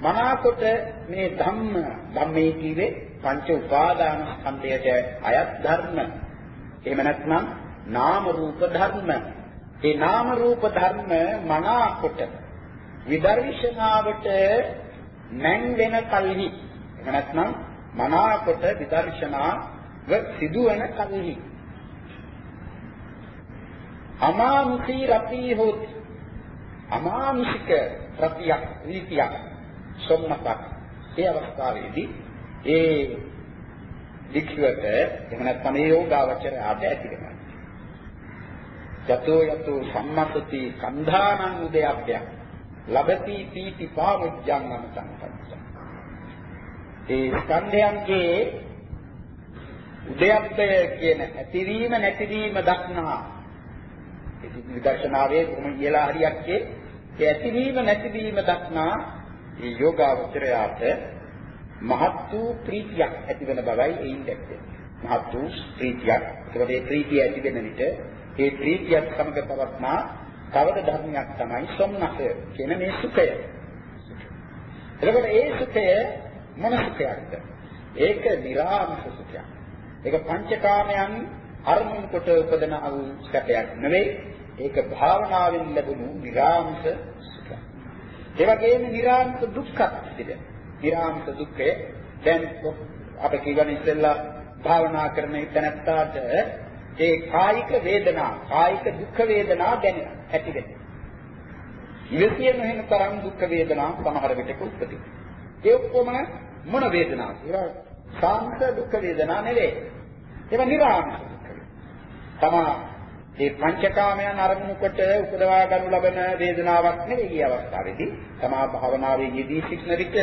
මනාකොට මේ ධම්ම ධම්මේ කීවේ පංච උපාදාන ස්කන්ධයට අයත් ධර්ම. එහෙම නැත්නම් නාම රූප ධර්ම. ඒ නාම රූප ධර්ම මනාකොට විදර්ශනාවට නැන් වෙන කල්හි. එහෙම නැත්නම් මනාකොට විදර්ශනාව සිදුවන කල්හි. අමානුෂී රති හොත් අමානුෂික රතියක් රීතියක් සොම්නපක් ඒ අවස්ථාවේදී ඒ වික්ෂුවට එහෙම නැත්නම් ඒ යෝගාවචරයට ඇති වෙනවා. යතෝ යතෝ සම්මතති කන්ධානං උදයබ්බය. ලබති පීති පාමුජ්ජං අමතං ඒ ස්කන්ධයන්ගේ උදයබ්බය කියන ඇතිවීම නැතිවීම දක්නා විදර්ශනාවේ කොහොම කියලා හරියක්කේ ඒ ඇතිවීම නැතිවීම දක්නා ඒ යෝගාවචරයාට මහත් වූ ප්‍රීතියක් ඇති වෙන බවයි එයින් දැක්කේ. මහත් වූ ප්‍රීතියක්. ඒකට ඒ ප්‍රීතිය ඇති වෙන විට ඒ ප්‍රීතියත් සමග පවත්නා තවද ධර්මයක් තමයි සොම්නස කියන මේ සුඛය. එතකොට ඒ සුඛය මොන සුඛයක්ද? ඒක නිර්ආමස සුඛයක්. ඒක පංචකාමයන් අරමුණු කොට උපදන වූ සැපයක් නෙවෙයි. ඒක භාවනාවෙන් ලැබුණු නිර්ආමස සුඛයක්. ඒ වගේම නිර්ආමස දුක්ඛත් තිබෙන. නිර්ආමස දුක්ඛය දැන් අප කියවන ඉස්සෙල්ලා භාවනා කරන ඉතනත්තාට ඒ කායික වේදනා, කායික දුක් වේදනා දැනෙන ඇති වෙනවා. ඉවසිය නොහෙන තරම් දුක් වේදනා සමහර විටක උත්පත්ති. ඒ ඔක්කොම මොන වේදනාවද? ඒවා සාන්ත දුක් වේදනා නෙවෙයි. ඒවා නිර්ආමිෂ දුක් වේදනා. තමා මේ පංචකාමයන් අරමුණු කොට උපදවා ගනු ලබන වේදනාවක් නෙවෙයි මේ අවස්ථාවේදී. තමා භාවනාවේ යෙදී සිටින විට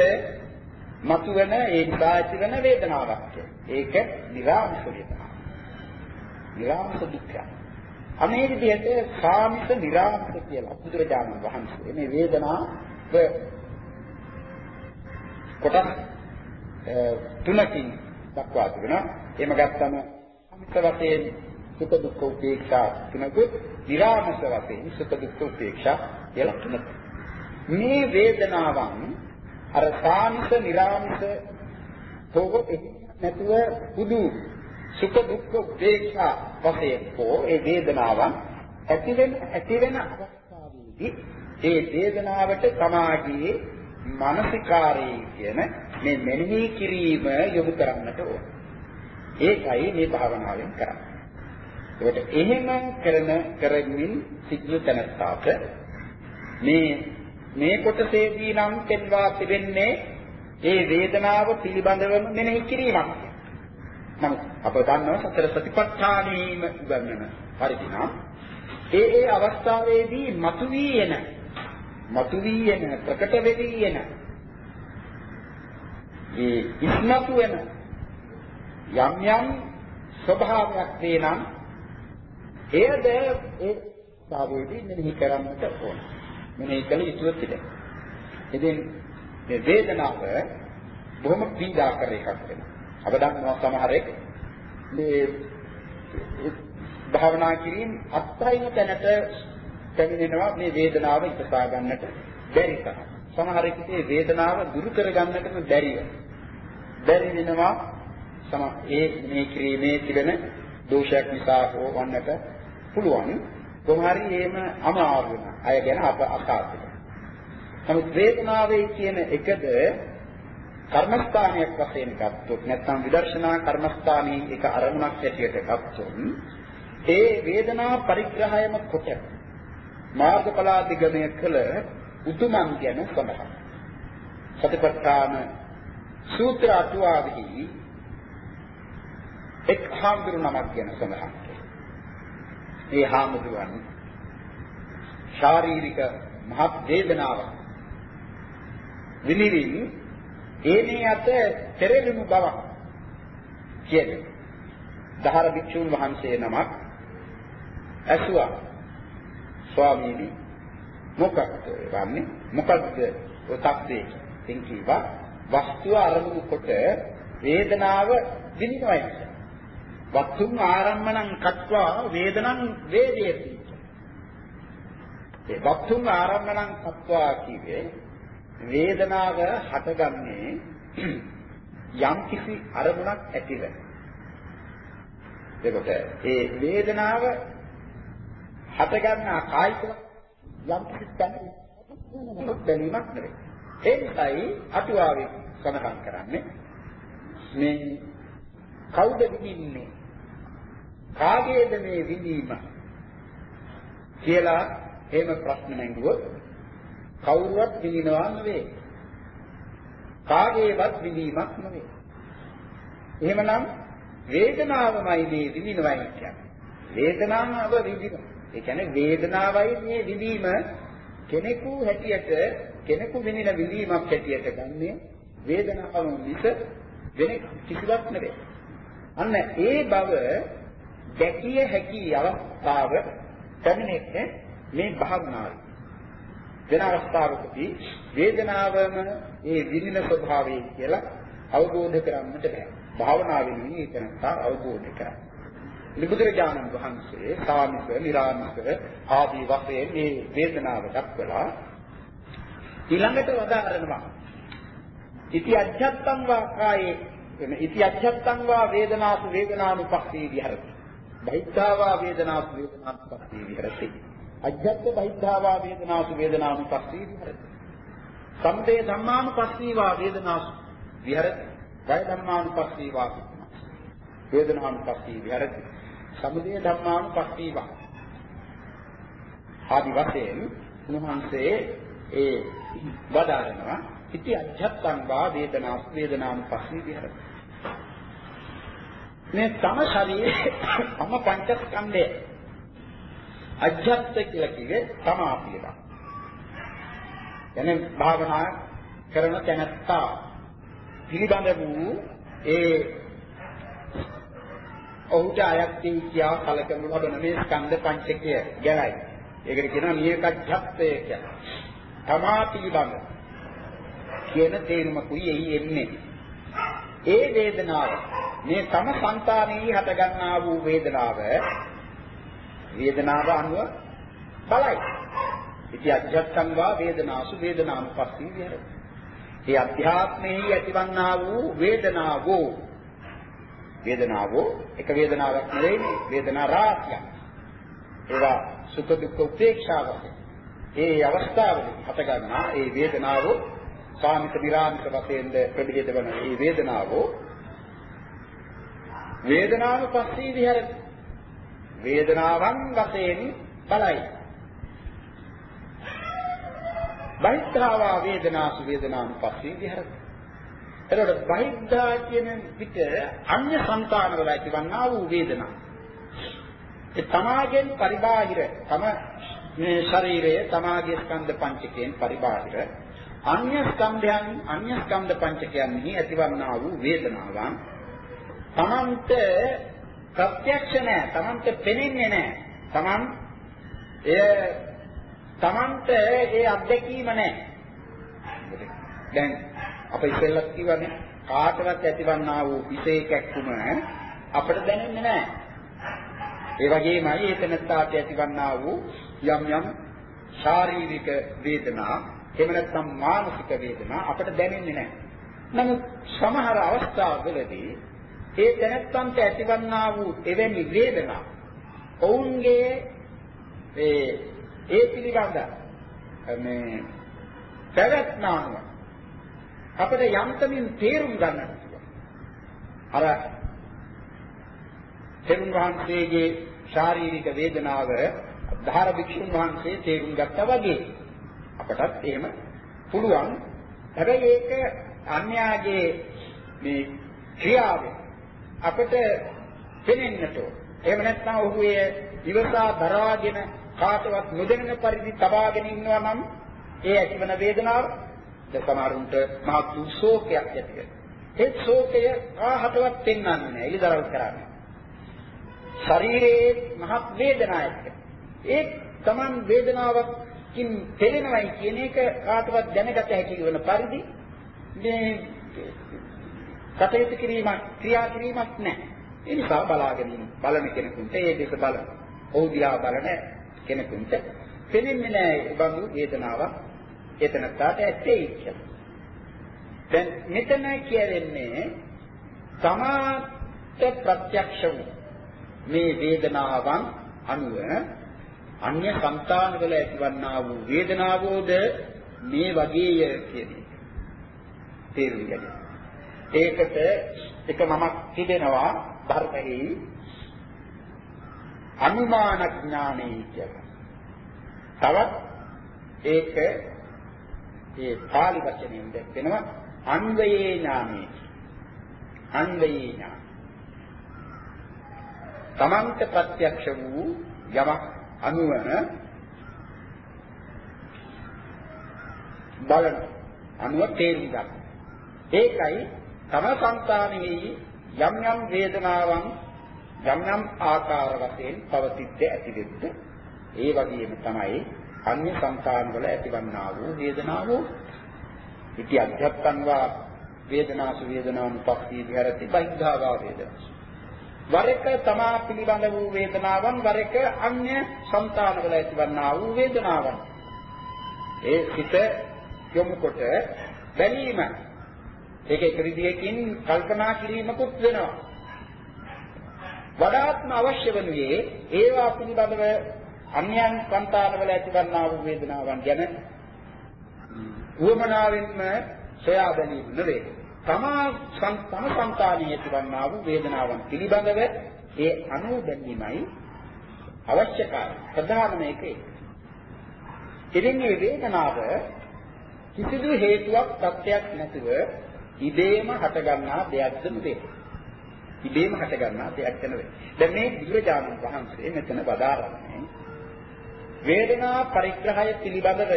මතුවෙන ඒ නිසා ඇතිවන වේදනාවක්. ඒක නිර්ආමිෂ වේදනාවක්. නිර්ආමිෂ දුක්ඛ. අනේ විදිහට සාමිත නිර්ආමිෂ කියලා බුදුරජාණන් වහන්සේ මේ වේදනාව කොටස් තුනකින් දක්වා තිබෙනවා. එහෙම ගත්තම අමිත වශයෙන් සුඛ දුක්ඛ උපේක්ෂා තුනකුත් නිරාමස වශයෙන් සුඛ දුක්ඛ උපේක්ෂා කියලා තුනක්. මේ වේදනාවන් අර සාමිස නිරාමිස තෝගොත් නැතුව පුදු සුඛ දුක්ඛ උපේක්ෂා වශයෙන් හෝ ඒ වේදනාවන් ඇති වෙන ඇති වෙන අවස්ථාවේදී ඒ වේදනාවට සමාගයේ මානසිකාරී කියන මේ මෙනෙහි කිරීම යොමු කරන්නට ඕන. ඒකයි මේ භාවනාවෙන් කරන්නේ. ඒකට එහෙම කරන කරමින් සිද්ධ තැනස්ථාට මේ මේ කොටසේදී නම් පෙන්වා තිබෙන්නේ ඒ වේදනාව පිළිබඳවම මෙනෙහි කිරීමක්. නමුත් අප දන්නවා සතර සතිපට්ඨානෙම උගන්වන පරිදිනම් ඒ ඒ අවස්ථාවේදී මතුවී එන මතුවී එන ප්‍රකට වෙවි එන ඒ ඉස්මතු වෙන යම් යම් ස්වභාවයක් තේනම් එයද ඒ භාවයේදී මෙනෙහි කරන්නට ඕන. මෙනෙහි කළ යුතුව තිබෙනවා. ඉතින් මේ වේදනාව බොහොම පීඩාකර එකක් වෙනවා. අප දන්නවා සමහරෙක් මේ භාවනා කිරීම අත්යින තැනට පැමිණෙනවා මේ වේදනාව ඉපසා ගන්නට බැරි තරම්. සමහරෙකුට මේ වේදනාව දුරු කර ගන්නටම බැරිව. බැරි වෙනවා සම ඒ මේ ක්‍රීමේ තිබෙන දෝෂයක් නිසා හෝ වන්නට පුළුවන්. කොහොමhari එහෙම අමාරු වෙන අය ගැන අප අකාතික. නමුත් වේදනාවේ කියන එකද කර්මස්ථානයක් වශයෙන් ගත්තොත් නැත්නම් විදර්ශනා කර්මස්ථානයේ එක අරමුණක් හැටියට ගත්තොත් ඒ වේදනා පරිග්‍රහයම කොට මාර්ගඵලාදිගමය කළ උතුමන් ගැන සඳහන්. සතිපට්ඨාන සූත්‍ර අටුවාවෙහි එක් හාමුදුරු නමක් ගැන සඳහන්. ඒ හාමුදුරුවන් ශාරීරික මහත් වේදනාවක් විනිවිද ඒනේ අත පෙරළුණු බවක් කියන්නේ. දහර භික්ෂුන් වහන්සේ නමක් ඇසුවා. ස්වාමීනි මොකක්ද වන්නේ? මොකක්ද ඔතක්දේ තින් කීවා වස්තුව අරමුණු කොට වේදනාව විඳිනවයි වත්තුන් ආරම්මණං කତ୍වා වේදනං වේදේති ඒ වත්තුන් ආරම්මණං කତ୍වා කියේ වේදනාව හටගන්නේ යම් කිසි අරමුණක් ඇතිව. එතකොට ඒ වේදනාව හටගන්නා කායික යම් කිසි තැනක දැනීමක් නෙවෙයි. ඒ නිසායි අටුවාවේ සඳහන් කරන්නේ මේ කවුද විඳින්නේ? කාගේද මේ විඳීම? කියලා එහෙම ප්‍රශ්න නැංගුවොත් කවුරුවත් විඳිනවා නෙවෙයි. කාගේවත් විඳීමක් නෙවෙයි. එහෙමනම් වේදනාවමයි මේ විඳිනවයි කියන්නේ. වේදනාව විඳිනවා. ඒ කියන්නේ වේදනාවයි මේ විඳීම කෙනෙකු හැටියට කෙනෙකු විඳින විඳීමක් හැටියට ගන්නේ වේදනාව මිස වෙන කිසිවක් නෙවෙයි. අන්න ඒ බව දැකිය හැකි අවස්ථාව පැමිණෙන්නේ මේ භාවනාවයි. වෙන අවස්ථාවකදී වේදනාවම ඒ විඳින ස්වභාවය කියලා අවබෝධ කරගන්නට බෑ. භාවනාවෙන් මේකනට අවබෝධ කරගන්න. නිබුදුරජාණන් වහන්සේ සාමික, නිරාමික ආදී වශයෙන් මේ වේදනාව දක්වලා ඊළඟට වදාරනවා. ඉති අජ්ජත්තං වා කායේ එන ඉති අජ්ජත්තං වා වේදනාසු වේදනානුපස්සී විහෙරති. බහිද්ධාවා වේදනාසු වේදනානුපස්සී විහෙරති. අජ්ජත් බහිද්ධාවා වේදනාසු වේදනානුපස්සී විහෙරති. සම්දේ ධම්මානුපස්සීවා වේදනාසු විහෙරති. වය ධම්මානුපස්සීවා වේදනානුපස්සී විහෙරති. සමුදය ධම්මානුපස්සීවා. ආදි වශයෙන් උන්වහන්සේ ඒ වදාරනවා ඉති අජ්ජත්තං වා වේදනාස් වේදනානුපස්සී විහෙරති. මේ තම ශරීරයේ තම පංචස්කන්ධය අජ්ජත් කියලා කිව්වේ සමාපියට. එනේ භාවනා කරන තැනත්තා පිළිබඳ වූ ඒ ඔහුට අයත් කියා කලකනු ලබන මේ ස්කන්ධ පංචකය ගැනයි. ඒකට කියනවා නියකජ්ජත්ය කියලා. තමා පිළිබඳ කියන තේරුමකුයි එයි එන්නේ. ඒ වේදනාව මේ තම సంతානෙහි හට ගන්නා වූ වේදනාව වේදනාව අනුව බලයි. ඉති අධ්‍යාත්මං වා වේදනාසු වේදනානුපස්සී විහෙරති. මේ අධ්‍යාත්මෙහි ඇතිවන්නා වූ වේදනාවෝ වේදනාවෝ එක වේදනාවක් නෙවෙයි වේදනා රාශියක්. ඒවා සුඛ දුක්ඛ උපේක්ෂා වශයෙන්. ඒ අවස්ථාවලදී හට ගන්නා ඒ වේදනාවෝ කාමික නිරාමික වශයෙන්ද ප්‍රතිහෙත වන මේ වේදනාවෝ වේදනානුපස්සී විහෙරති. වේදනාවන් වශයෙන් බලයි. බහිද්ධාවා වේදනාසු වේදනානුපස්සී විහෙරති. එතකොට බහිද්ධා කියන විට අන්‍ය సంతානවල ඇතිවන්නා වූ වේදනා. ඒ තමාගෙන් පරිබාහිර තම මේ ශරීරය තමාගේ ස්කන්ධ පංචකයෙන් පරිබාහිර අන්‍ය ස්කන්ධයන් අන්‍ය ස්කන්ධ පංචකයන්හි ඇතිවන්නා වූ වේදනාවන් තමන්ට ප්‍රත්‍යක්ෂ නැහැ තමන්ට පෙනෙන්නේ නැහැ තමන් එය තමන්ට ඒ අත්දැකීම නැහැ දැන් අප ඉස්සෙල්ලත් කිව්වනේ කාටවත් ඇතිවන්නා වූ විශේෂකක්ම අපට දැනෙන්නේ නැහැ ඒ වගේමයි ඒතනත්තාට ඇතිවන්නා වූ යම් යම් ශාරීරික වේදනා එහෙම නැත්නම් මානසික වේදනා අපට දැනෙන්නේ නැහැ. නමුත් සමහර අවස්ථාවලදී ඒ දැනත්තන්ට ඇතිවන්නා වූ එවැනි වේදනා ඔවුන්ගේ ඒ ඒ පිළිබඳ මේ පැවැත්නාම අපිට යන්තමින් තේරුම් ගන්න අර තෙරුන් වහන්සේගේ ශාරීරික වේදනාව ධාර භික්ෂුන් වහන්සේ තේරුම් ගත්තා වගේ අපටත් එහෙම පුළුවන්. හැබැයි ඒක අන්‍යාගේ මේ ක්‍රියාවෙන් අපිට පෙනෙන්නට එහෙම නැත්නම් ඔහු එය ඉවසා දරාගෙන කාටවත් නොදැනෙන පරිදි තබාගෙන ඉන්නවා නම් ඒ ඇතිවන වේදනාව ද සමහරුන්ට මහත් ශෝකයක් ඇති වෙනවා. ඒ ශෝකය කාහටවත් පෙන්වන්නේ නැහැ. එලිදරව් කරන්නේ. ශරීරයේ මහත් වේදනාවක්. ඒ Taman වේදනාවකින් පෙළෙනවයි කියන එක කාටවත් දැනගත හැකි වෙන පරිදි මේ කටයුතු කිරීමක් ක්‍රියා කිරීමක් නැහැ. ඒ නිසා බලාගෙන බලන කෙනෙකුට ඒ දෙක බලන. ඔහු දිහා බලන කෙනෙකුට පෙනෙන්නේ නැහැ ඒ බඳු වේදනාවක් එතනට ඇත්තේ කියලා. දැන් මෙතන කියවෙන්නේ සමාත ප්‍රත්‍යක්ෂ වූ මේ වේදනාවන් අනුව අන්‍ය సంతානවල ඇතිවන්නා වූ වේදනාවෝද මේ වගේය කියන එක. තේරුම් ගන්න. ඒකට එක මමක් තිබෙනවා ධර්මෙහි අනුමාන ඥානෙ කියලා. තවත් ඒක ඒ පාලි වචනයෙන් දැක්වෙනවා අන්වයේ ඥානෙ. අන්වයේ ඥාන. තමන්ට ප්‍රත්‍යක්ෂ වූ යමක් අනුව බලන අනුව තේරුම් ගන්න. ඒකයි තම సంతානෙහි යම් යම් වේදනාවන් යම් යම් ආකාර වශයෙන් පවතිද්ද ඇතිවෙද්ද ඒ වගේම තමයි අන්‍ය සංකාන වල ඇතිවන්නා වූ වේදනාවෝ ඉති අධ්‍යත්තංවා වේදනාසු වේදනානුපස්සී විහෙරති බහිද්ධාවා වේදනාසු වර එක තමා පිළිබඳ වූ වේදනාවන් වර එක අන්‍ය సంతානවල ඇතිවන්නා වූ වේදනාවන්. ඒ සිත යොමුකොට බැලීම. ඒක එක විදියකින් කල්පනා කිරීමකුත් වෙනවා. වඩාත්ම අවශ්‍ය වනුයේ ඒවා පිළිබඳව අන්‍යයන් సంతානවල ඇතිවන්නා වූ වේදනාවන් ගැන උවමනාවෙන්ම සොයා බැලීම නෙවේ. තමා තම සංකාණී ඇතිවන්නා වූ වේදනාවන් පිළිබඳව ඒ අනුව බැලීමයි අවශ්‍ය කාර්ය ප්‍රධානම එකේ. ඉතින් මේ වේදනාව කිසිදු හේතුවක් තත්ත්වයක් නැතුව ඉබේම හටගන්නා දෙයක්ද නෙවේ. ඉබේම හටගන්නා දෙයක් නෙවේ. දැන් මේ බුදුරජාණන් වහන්සේ මෙතන වදාරන්නේ වේදනා පරිග්‍රහය පිළිබඳව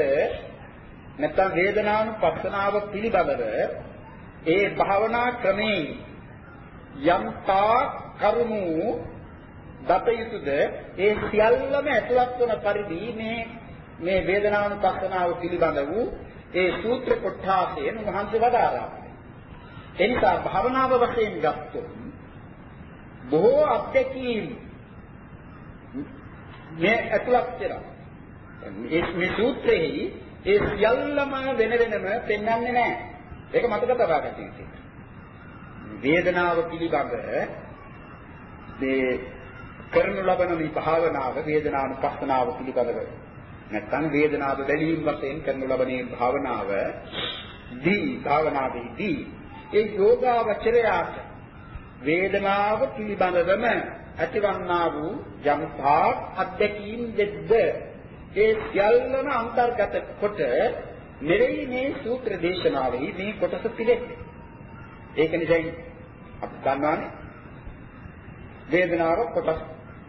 නැත්නම් වේදනානුපස්සනාව පිළිබඳව ඒ භාවනා ක්‍රමේ යම්තා කරුණු දත යුතුද ඒ සියල්ලම ඇතුළත් වන පරිදි මේ මේ වේදනානුපස්සනාව පිළිබඳ වූ ඒ සූත්‍ර කොටාසයෙන් වහන්සේ වදාරා. එනිසා භාවනාව වශයෙන් ගත්තොත් බොහෝ අත්දැකීම් මේ ඇතුළත් වෙනවා. මේ සූත්‍රයේ ඒ සියල්ලම වෙන වෙනම පෙන්වන්නේ නැහැ. ඒක මතක තබා ගන්න ඕනේ. වේදනාව පිළිබඳ මේ කරනු ලබන මේ භාවනාව වේදනානුපස්සනාව පිළිබඳව නැත්නම් වේදනාව බැලීම වශයෙන් කරනු ලබන භාවනාව දී භාවනාවේදී ඒ යෝගාවචරයාට වේදනාව පිළිබඳවම ඇතිවන්නා වූ යම් තාක් අධ්‍යක්ීම් දෙද්ද ඒ සියල්ලම අන්තර්ගත කොට මෙරෙහි මේ සූත්‍ර දේශනාවෙහි මේ කොටස පිළිෙන්නේ. ඒක නිසා අපි දන්නවානේ වේදනාව කොටස්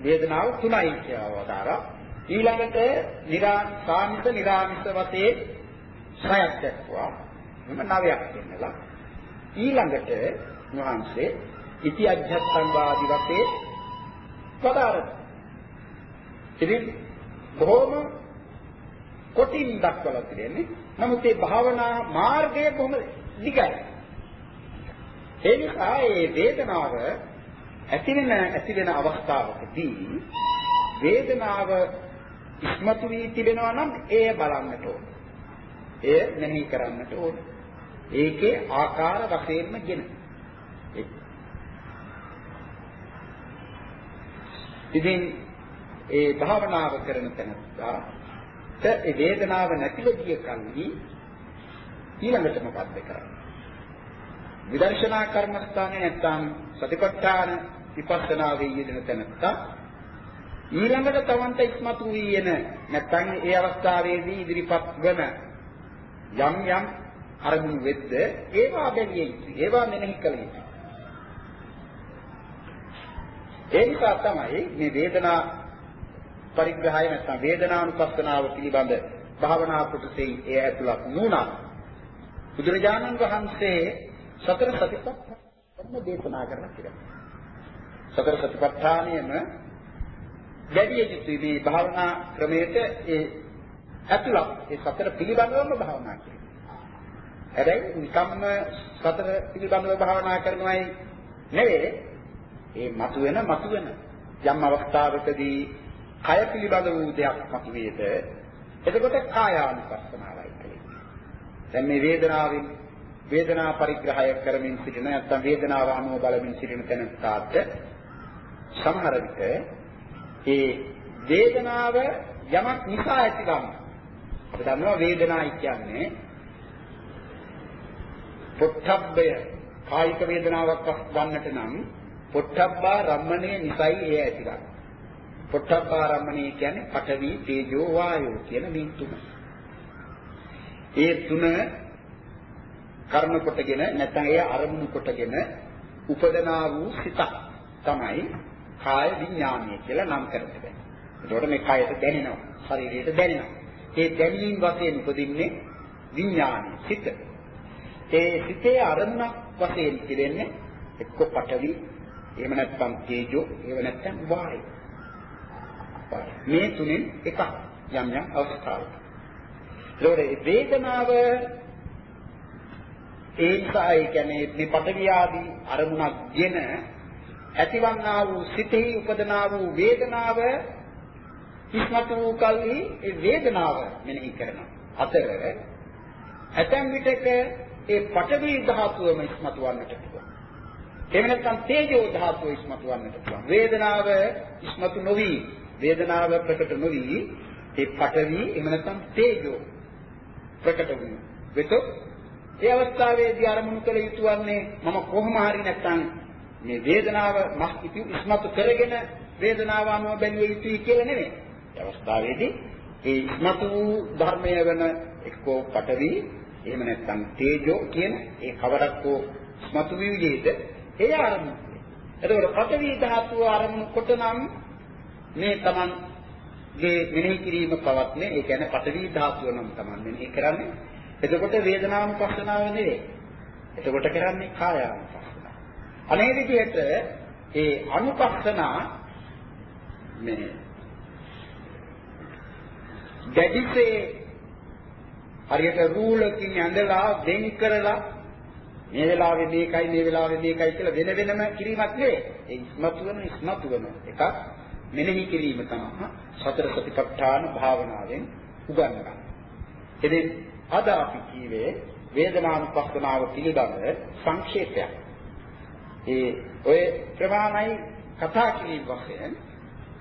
වේදනාව තුනයි කියලා වදාරා. ඊළඟට නිරා සාමිත නිරාමිත වශයෙන් සයක් දක්වා මම නවයක් දෙන්නලා ඊළඟට වහන්සේ ඉති අධ්‍යත්තං වාදි වශයෙන් වදාරන ඉතින් බොහොම කොටින් දක්වලා තියෙන්නේ නමුත් මේ භාවනා මාර්ගය බොහොම දිගයි ඒ නිසා මේ වේදනාව ඇති වෙන ඇති වෙන අවස්ථාවකදී වේදනාව ඉස්මතු වී තිබෙනවා නම් එය බලන්නට ඕන. එය මෙනෙහි කරන්නට ඕන. ඒකේ ආකාර වශයෙන්ම ගෙන. ඉතින් ඒ භාවනාව කරන තැනත්තා ඒ වේදනාව නැතිව ගිය කල්හි ඊළඟට මොකක්ද කරන්නේ? විදර්ශනා කර්මස්ථානේ නැත්තම් සතිපට්ඨාන විපස්සනාවේ යෙදෙන තැනත්තා ඊළඟට තවන්ට ඉස්මතු වී එන නැත්නම් ඒ අවස්ථාවේදී ඉදිරිපත් වන යම් යම් අරමුණු වෙද්ද ඒවා බැලිය යුතුයි ඒවා මෙනෙහි කළ යුතුයි ඒ නිසා තමයි මේ වේදනා පරිග්‍රහය නැත්නම් වේදනානුපස්සනාව පිළිබඳ භාවනා කොටසේ ඒ ඇතුළත් නුණා බුදුරජාණන් වහන්සේ සතර සතිපට්ඨාන දේශනා කරන කියලා සතර සතිපට්ඨානයම වැඩි යුතුයි. මේ භාවනා ක්‍රමයට ඒ ඇතුළත් ඒ සතර පිළිබඳවම භාවනා කරනවා. හැබැයි නිකම්ම සතර පිළිබඳව භාවනා කරනවායි නෙවෙයි ඒ මතුවෙන මතුවෙන යම් අවස්ථාවකදී කය පිළිබඳ වූ දෙයක් මතුවේද එතකොට කායානුපස්සනාවයි කියන්නේ. දැන් මේ වේදනාවෙන් වේදනා පරිග්‍රහය කරමින් සිටින නැත්නම් වේදනාව අනුව බලමින් සිටින තැනට සමහර විට ඒ වේදනාව යමක් නිසා ඇතිවම අපි දන්නවා වේදනායි කියන්නේ පොට්ටබ්බය කායික වේදනාවක් ගන්නට නම් පොට්ටබ්බා රම්මණය නිසයි ඒ ඇතිවන්නේ. පොට්ටබ්බා රම්මණය කියන්නේ පඨවි, තේජෝ, වායෝ කියන මේ තුන. ඒ තුන කර්ම කොටගෙන නැත්නම් ඒ අරමුණු කොටගෙන උපදනා වූ සිතක් තමයි කාය විඥානය කියලා නම් කරන්නේ. එතකොට මේ කයට දැනෙනවා, ශරීරයට දැනෙනවා. ඒ දැනීම වශයෙන් උපදින්නේ විඥානය, සිත. ඒ සිතේ අරමුණක් වශයෙන් පිළිෙන්නේ එක්ක පඨවි, එහෙම නැත්නම් තේජෝ, එහෙම නැත්නම් වායු. මේ තුنين එකක් යම් යම් අවස්ථාවක. ඒකට වේදනාව ඒ නිසා ඒ කියන්නේ මේ පටවියාදී අරමුණක් ගෙන ඇතිවන්නා වූ සිතෙහි උපදනා වූ වේදනාව ඉස්මතු වූ කල්හි ඒ වේදනාව මෙනෙහි කරනවා. අතර ඇතැම් විටක ඒ පඨවි ධාතුවම ඉස්මතු වන්නට පුළුවන්. එහෙම නැත්නම් තේජෝ ධාතුව ඉස්මතු වන්නට පුළුවන්. වේදනාව ඉස්මතු නොවි වේදනාව ප්‍රකට නොවි ඒ පඨවි එහෙම නැත්නම් තේජෝ ප්‍රකට වුණා. වෙතොත් ඒ අවස්ථාවේදී අරමුණු කළ යුතු වන්නේ මම කොහොම හරි නැත්නම් මේ වේදනාව මස් ඉස්මතු කරගෙන වේදනාව අනුව බැලිය යුතුයි කියලා නෙමෙයි. ඒ අවස්ථාවේදී ඒ ඉස්මතු ධර්මය වෙන එක්කෝ පඨවි එහෙම නැත්නම් තේජෝ කියන ඒ කවරක් හෝ ඉස්මතු විවිධයේද ඒ ආරම්භය. එතකොට පඨවි ධාතුව ආරම්භ කොටනම් මේ Taman ගේ මෙනෙහි කිරීම පවත්නේ ඒ කියන්නේ පඨවි ධාතුව නම් Taman මෙනෙහි කරන්නේ. එතකොට වේදනානුපස්සනාව නෙවෙයි. එතකොට කරන්නේ කායානුපස්සනාව. අනේ විදිහට ඒ අනුපස්සනා මේ දැඩිසේ හරියට රූලකින් ඇඳලා දෙන් කරලා මේ වෙලාවේ මේකයි මේ වෙලාවේ මේකයි කියලා වෙන වෙනම කිරීමක් නෙවෙයි. ඒ ඉස්මතු වෙන ඉස්මතු වෙන එකක් මෙනෙහි කිරීම තමයි සතර සතිපට්ඨාන භාවනාවෙන් උගන්වන්නේ. ඉතින් අද අපි කීවේ වේදනානුපස්සනාව පිළිබඳ සංක්ෂේපයක්. ඒ ඔය ප්‍රමාණයි කතා කිරීම වශයෙන්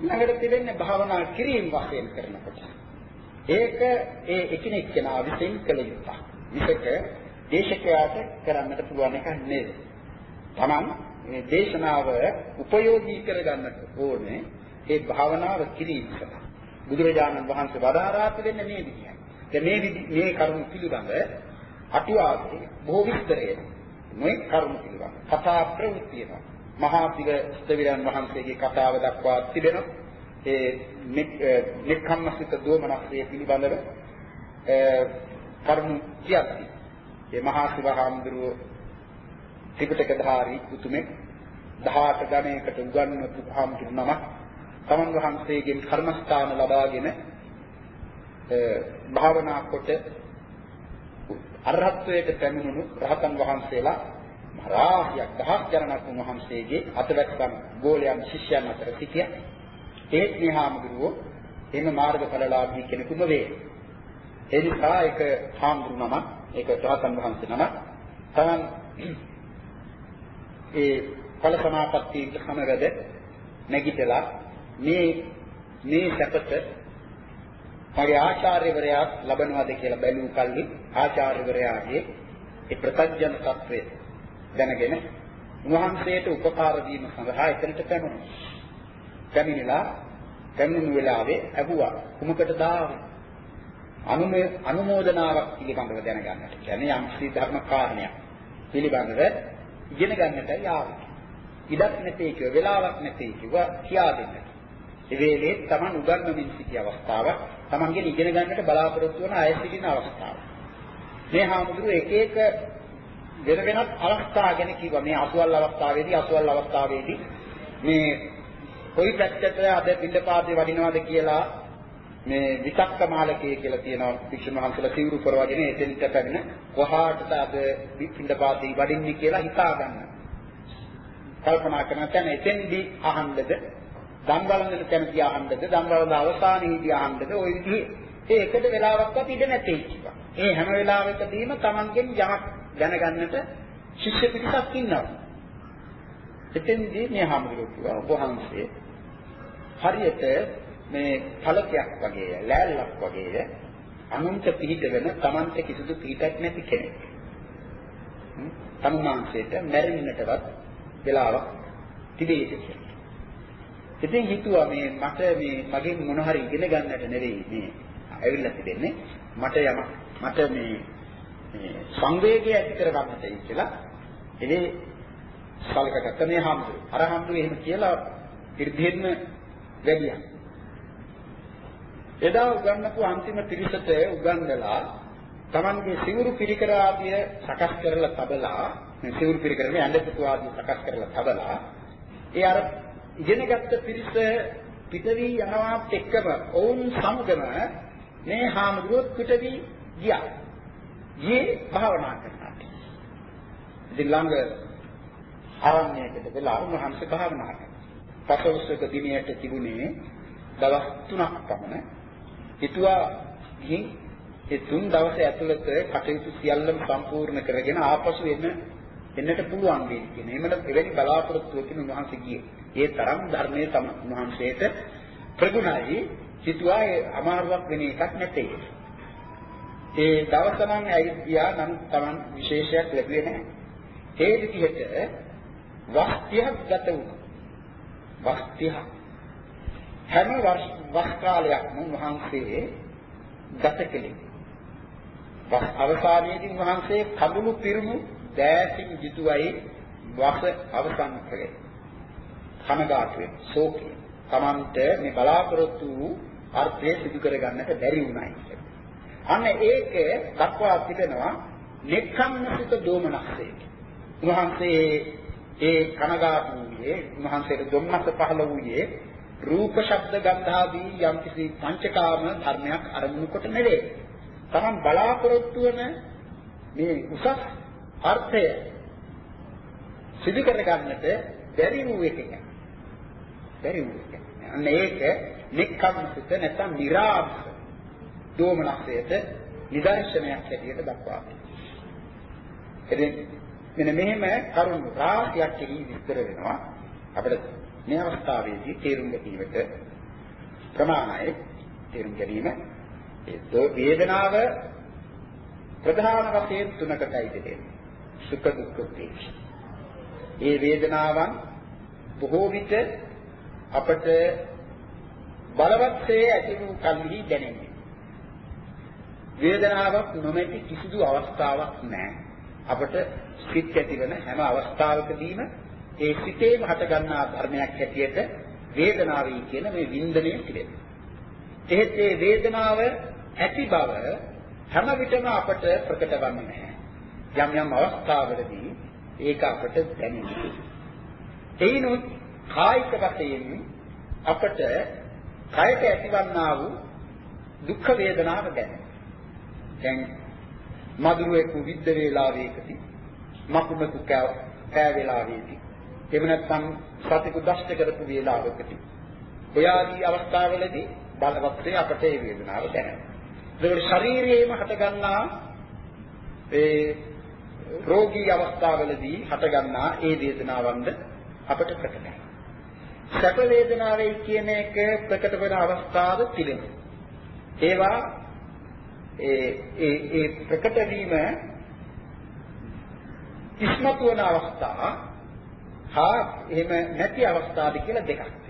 ළඟට තිබෙන්නේ භාවනා කිරීම වශයෙන් කරනකොට. ඒක ඒ එකිනෙක කෙනා විසින් කළ යුතුයි. විසක දේශකයාට කරන්නට පුළුවන් එකක් නෙවෙයි. Taman මේ දේශනාව උපයෝගී කරගන්නට ඕනේ ඒ භාවනාව කිරීම සඳහා. බුදුරජාණන් වහන්සේ වදාරා තිබෙන්නේ මේ විදිහයි. දැන් මේ මේ කරුණු පිළිබඳ අටුවාවේ බොහෝ විස්තරය මේ කරුණු පිළිබඳ කතා ප්‍රවෘත්තියනවා. මහා පිළ ස්තවිරයන් වහන්සේගේ කතාව දක්වා තිබෙනවා. ඒ නික්ඛම්මසිත දෝමනස්සේ පිළිබඳව කරුණු කියති. ඒ මහා ශිවහාමුදුරුව ත්‍රිපිටකධාරී උතුමෙක් 18 ගණයකට උගන්වපු හාමුදුරු නමක් තමන් වහන්සේගෙන් කර්මස්ථාන ලබාගෙන භාවනා කොට අරහත්ත්වයට පැමිණුණු රහතන් වහන්සේලා රාශියක් දහස් ගණනක් උන්වහන්සේගේ අතවැක්කන් ගෝලයන් ශිෂ්‍යයන් අතර සිටියා. ඒත් මේ හාමුදුරුවෝ එම මාර්ගඵලලාභී කෙනෙකුම වේ. ඒ නිසා ඒක හාමුදුරු නමක්, ඒක රහතන් වහන්සේ නමක්. තමන් ඒ ඵල සමාපත්තියට සමගද නැගිටලා මේ මේ සැපත මගේ ආචාර්යවරයා ලබනවාද කියලා බැලූ කල්හි ආචාර්යවරයාගේ ඒ ප්‍රත්‍යඥ తත්වය දැනගෙන උන්වහන්සේට උපකාර දීම සඳහා එතනට පැමිණුණා. පැමිණිලා පැමිණුණු වෙලාවේ ඇහුවා කුමකටද ආවේ? අනුමේ අනුමෝදනාවක් පිළිබඳව දැනගන්නට. කියන්නේ යම් කිසි ධර්ම කාරණයක් පිළිබඳව ඉගෙන ගන්නට යාවේ. ඉඩක් නැtei කිව්ව වෙලාවක් නැtei කිව්ව කියා දෙන්න. ඒ වේලේ Taman උගන්වමින් සිටි අවස්ථාවක් Tamanගෙන් ඉගෙන ගන්නට බලාපොරොත්තු වන අය සිටින අවස්ථාවක්. මේ හාමුදුරුවෝ එක එක වෙන වෙනත් අවස්ථා ගැන කිව්වා. මේ අසුවල් අවස්ථාවේදී අසුවල් අවස්ථාවේදී මේ කොයි පැත්තට අද පිළිපාතේ වඩිනවද කියලා මේ විතක්ක මාලකයේ කියලා තියෙනවා වික්ෂුන් වහන්සේලා සිවුරු කරවගෙන එතෙන්ට පැමිණ කොහාටද අද පිළිපාතේ වඩින්නේ කියලා හිතා ගන්න. කල්පනා කරන තැන එතෙන්දී අහන්නද දන් බලන්න කැමති අහන්නද දන් බලන අවසානයේදී අහන්නද ওই විදිහේ ඒ එකට වෙලාවක්වත් ඉඳ නැtei කිව්වා. ඒ හැම වෙලාවකදීම Tamanගෙන් යමක් දැනගන්නට ශිෂ්‍ය පිටසක් ඉන්නවා. එතෙන්දී මේ හාමුදුරුවෝ ඔබ වහන්සේ හරියට මේ ඵලකයක් වගේ ලෑල්ලක් වගේ අනුන්ට පිහිට වෙන Tamante කිසිදු පිහිටක් නැති කෙනෙක්. තමුමාංශයට මැරෙන්නටවත් වෙලාවක් තිබෙයිද කියලා. ඉතින් හිතුවා මේ මට මේ මගෙන් මොන හරි ඉගෙන ගන්නට නෙවෙයි මේ ඇවිල්ලා තිබෙන්නේ. මට යම මට මේ මේ සංවේගය ඇති කරගන්නටයි කියලා. එනේ සල්කගත්ත මේ හම්දු අර හම්දු එහෙම කියලා ඉර්ධෙන්න වැඩියා. එදා උගන්වපු අන්තිම ත්‍රිසත උගන්වලා Tamanගේ සිවුරු පිරිකර ආදිය සකස් කරලා තබලා මේ සිවුරු පිරිකරනේ ඇඳපුතු ආදිය සකස් කරලා තබලා ඒ අර ඉගෙනගත්ත පිරිස පිටවි යනවාත් එක්කම ඔවුන් සමගම මේ හාමුදුරුවෝ පිටවි ගියා. ගියේ භාවනා කරන්නට. ඉතින් ළඟ ආරණ්‍යයකට වෙලා උන්වහන්සේ භාවනා කරනවා. පසවස්වක දිනයට තිබුණේ දවස් 3ක් පමණ. හිතුවා ගිහින් ඒ තුන් දවස් ඇතුළත කටයුතු සියල්ලම සම්පූර්ණ කරගෙන ආපසු එන්න එන්නට පුළුවන් වෙයි කියන. එහෙමද එවැනි බලාපොරොත්තුවකින් උන්වහන්සේ ගියේ. ඒ තරම් ධර්මයේ තම උන්වහන්සේට ප්‍රගුණයි හිතුවා ඒ අමාරුවක් වෙන එකක් නැtei. ඒ දවස නම් ඇවිත් ගියා නම් Taman විශේෂයක් ලැබුවේ නැහැ. ඒ විදිහට වස් 30ක් ගත වුණා. වස් 30ක් හැම වස් කාලයක්ම වහන්සේ ගත කළේ. වස් අවසානයේදී වහන්සේ කඳුළු පිරුණු දෑසින් යුතුවයි වස අවසන් කළේ. කනගාටුවෙන් ශෝකයෙන් Tamante මේ බලාපොරොත්තු වූ අර්ථය සිදු කර ගන්නට බැරි වුණයි. අන්න ඒක දක්වා තිබෙනවා නෙක්ඛම්මසිත දෝමනස්සේ. උන්වහන්සේ ඒ කනගාටු වූයේ උන්වහන්සේට දුම්නස පහළ වූයේ රූප ශබ්ද ගන්ධ ආදී යම්කිසි පංචකාම ධර්මයක් අරමුණු කොට නෙවේ. තමන් බලාපොරොත්තු වන මේ උසස් අර්ථය සිදු කර ගන්නට බැරි වූ එක බැරි වූ එක. අන්න ඒක නික්කම්සිත නැත්නම් निराශ දෝමනස්සයට නිදර්ශනයක් හැටියට දක්වා තියෙනවා. මෙන්න මෙහෙම කරුණු රාශියක් කෙරෙහි විස්තර වෙනවා. අපිට මේ අවස්ථාවේදී තේරුම් ගැනීමට ප්‍රමාණයි තේරුම් ගැනීම ඒ වේදනාව ප්‍රධාන වශයෙන් තුනකටයි දෙන්නේ. සුඛ දුක්ඛ උපේක්ෂ. මේ වේදනාවන් බොහෝ විට අපට බලවත්සේ ඇති වූ කල්හි දැනෙන්නේ. වේදනාවක් නොමැති කිසිදු අවස්ථාවක් නැහැ. අපට සිත් ඇතිවන හැම අවස්ථාවකදීම ඒ සිතේම හට ගන්නා ධර්මයක් හැටියට වේදනාවයි කියන මේ වින්දනය පිළිගන්න. එහෙත් මේ වේදනාව ඇති බව හැම විටම අපට ප්‍රකට වන්නේ නැහැ. යම් යම් අවස්ථාවලදී ඒක අපට දැනෙන්නේ. එයිනොත් කායික වශයෙන් අපට කයට ඇතිවන්නා වූ දුක් වේදනාව දැනෙනවා. දැන් මధుරෙකු විද්ද වේලාවේකදී මකුමතු කෑ වේලාවේදී එහෙම නැත්නම් සතිකු දෂ්ට කරපු වේලාවකදී ඔය ආදී අවස්ථාවලදී බලවත්සේ අපට ඒ වේදනාව දැනෙනවා. ඒකට ශරීරයේම හටගන්නා ඒ රෝගී අවස්ථාවලදී හටගන්නා ඒ වේදනාවන්ද අපට ප්‍රකටයි. සැප වේදනාවයි කියන එක ප්‍රකට වෙන අවස්ථාව තිබෙනවා. ඒවා ඒ ඒ ඒ ප්‍රකට වීම ඉස්මතු වන අවස්ථා හා එහෙම නැති අවස්ථාද කියලා දෙකක්.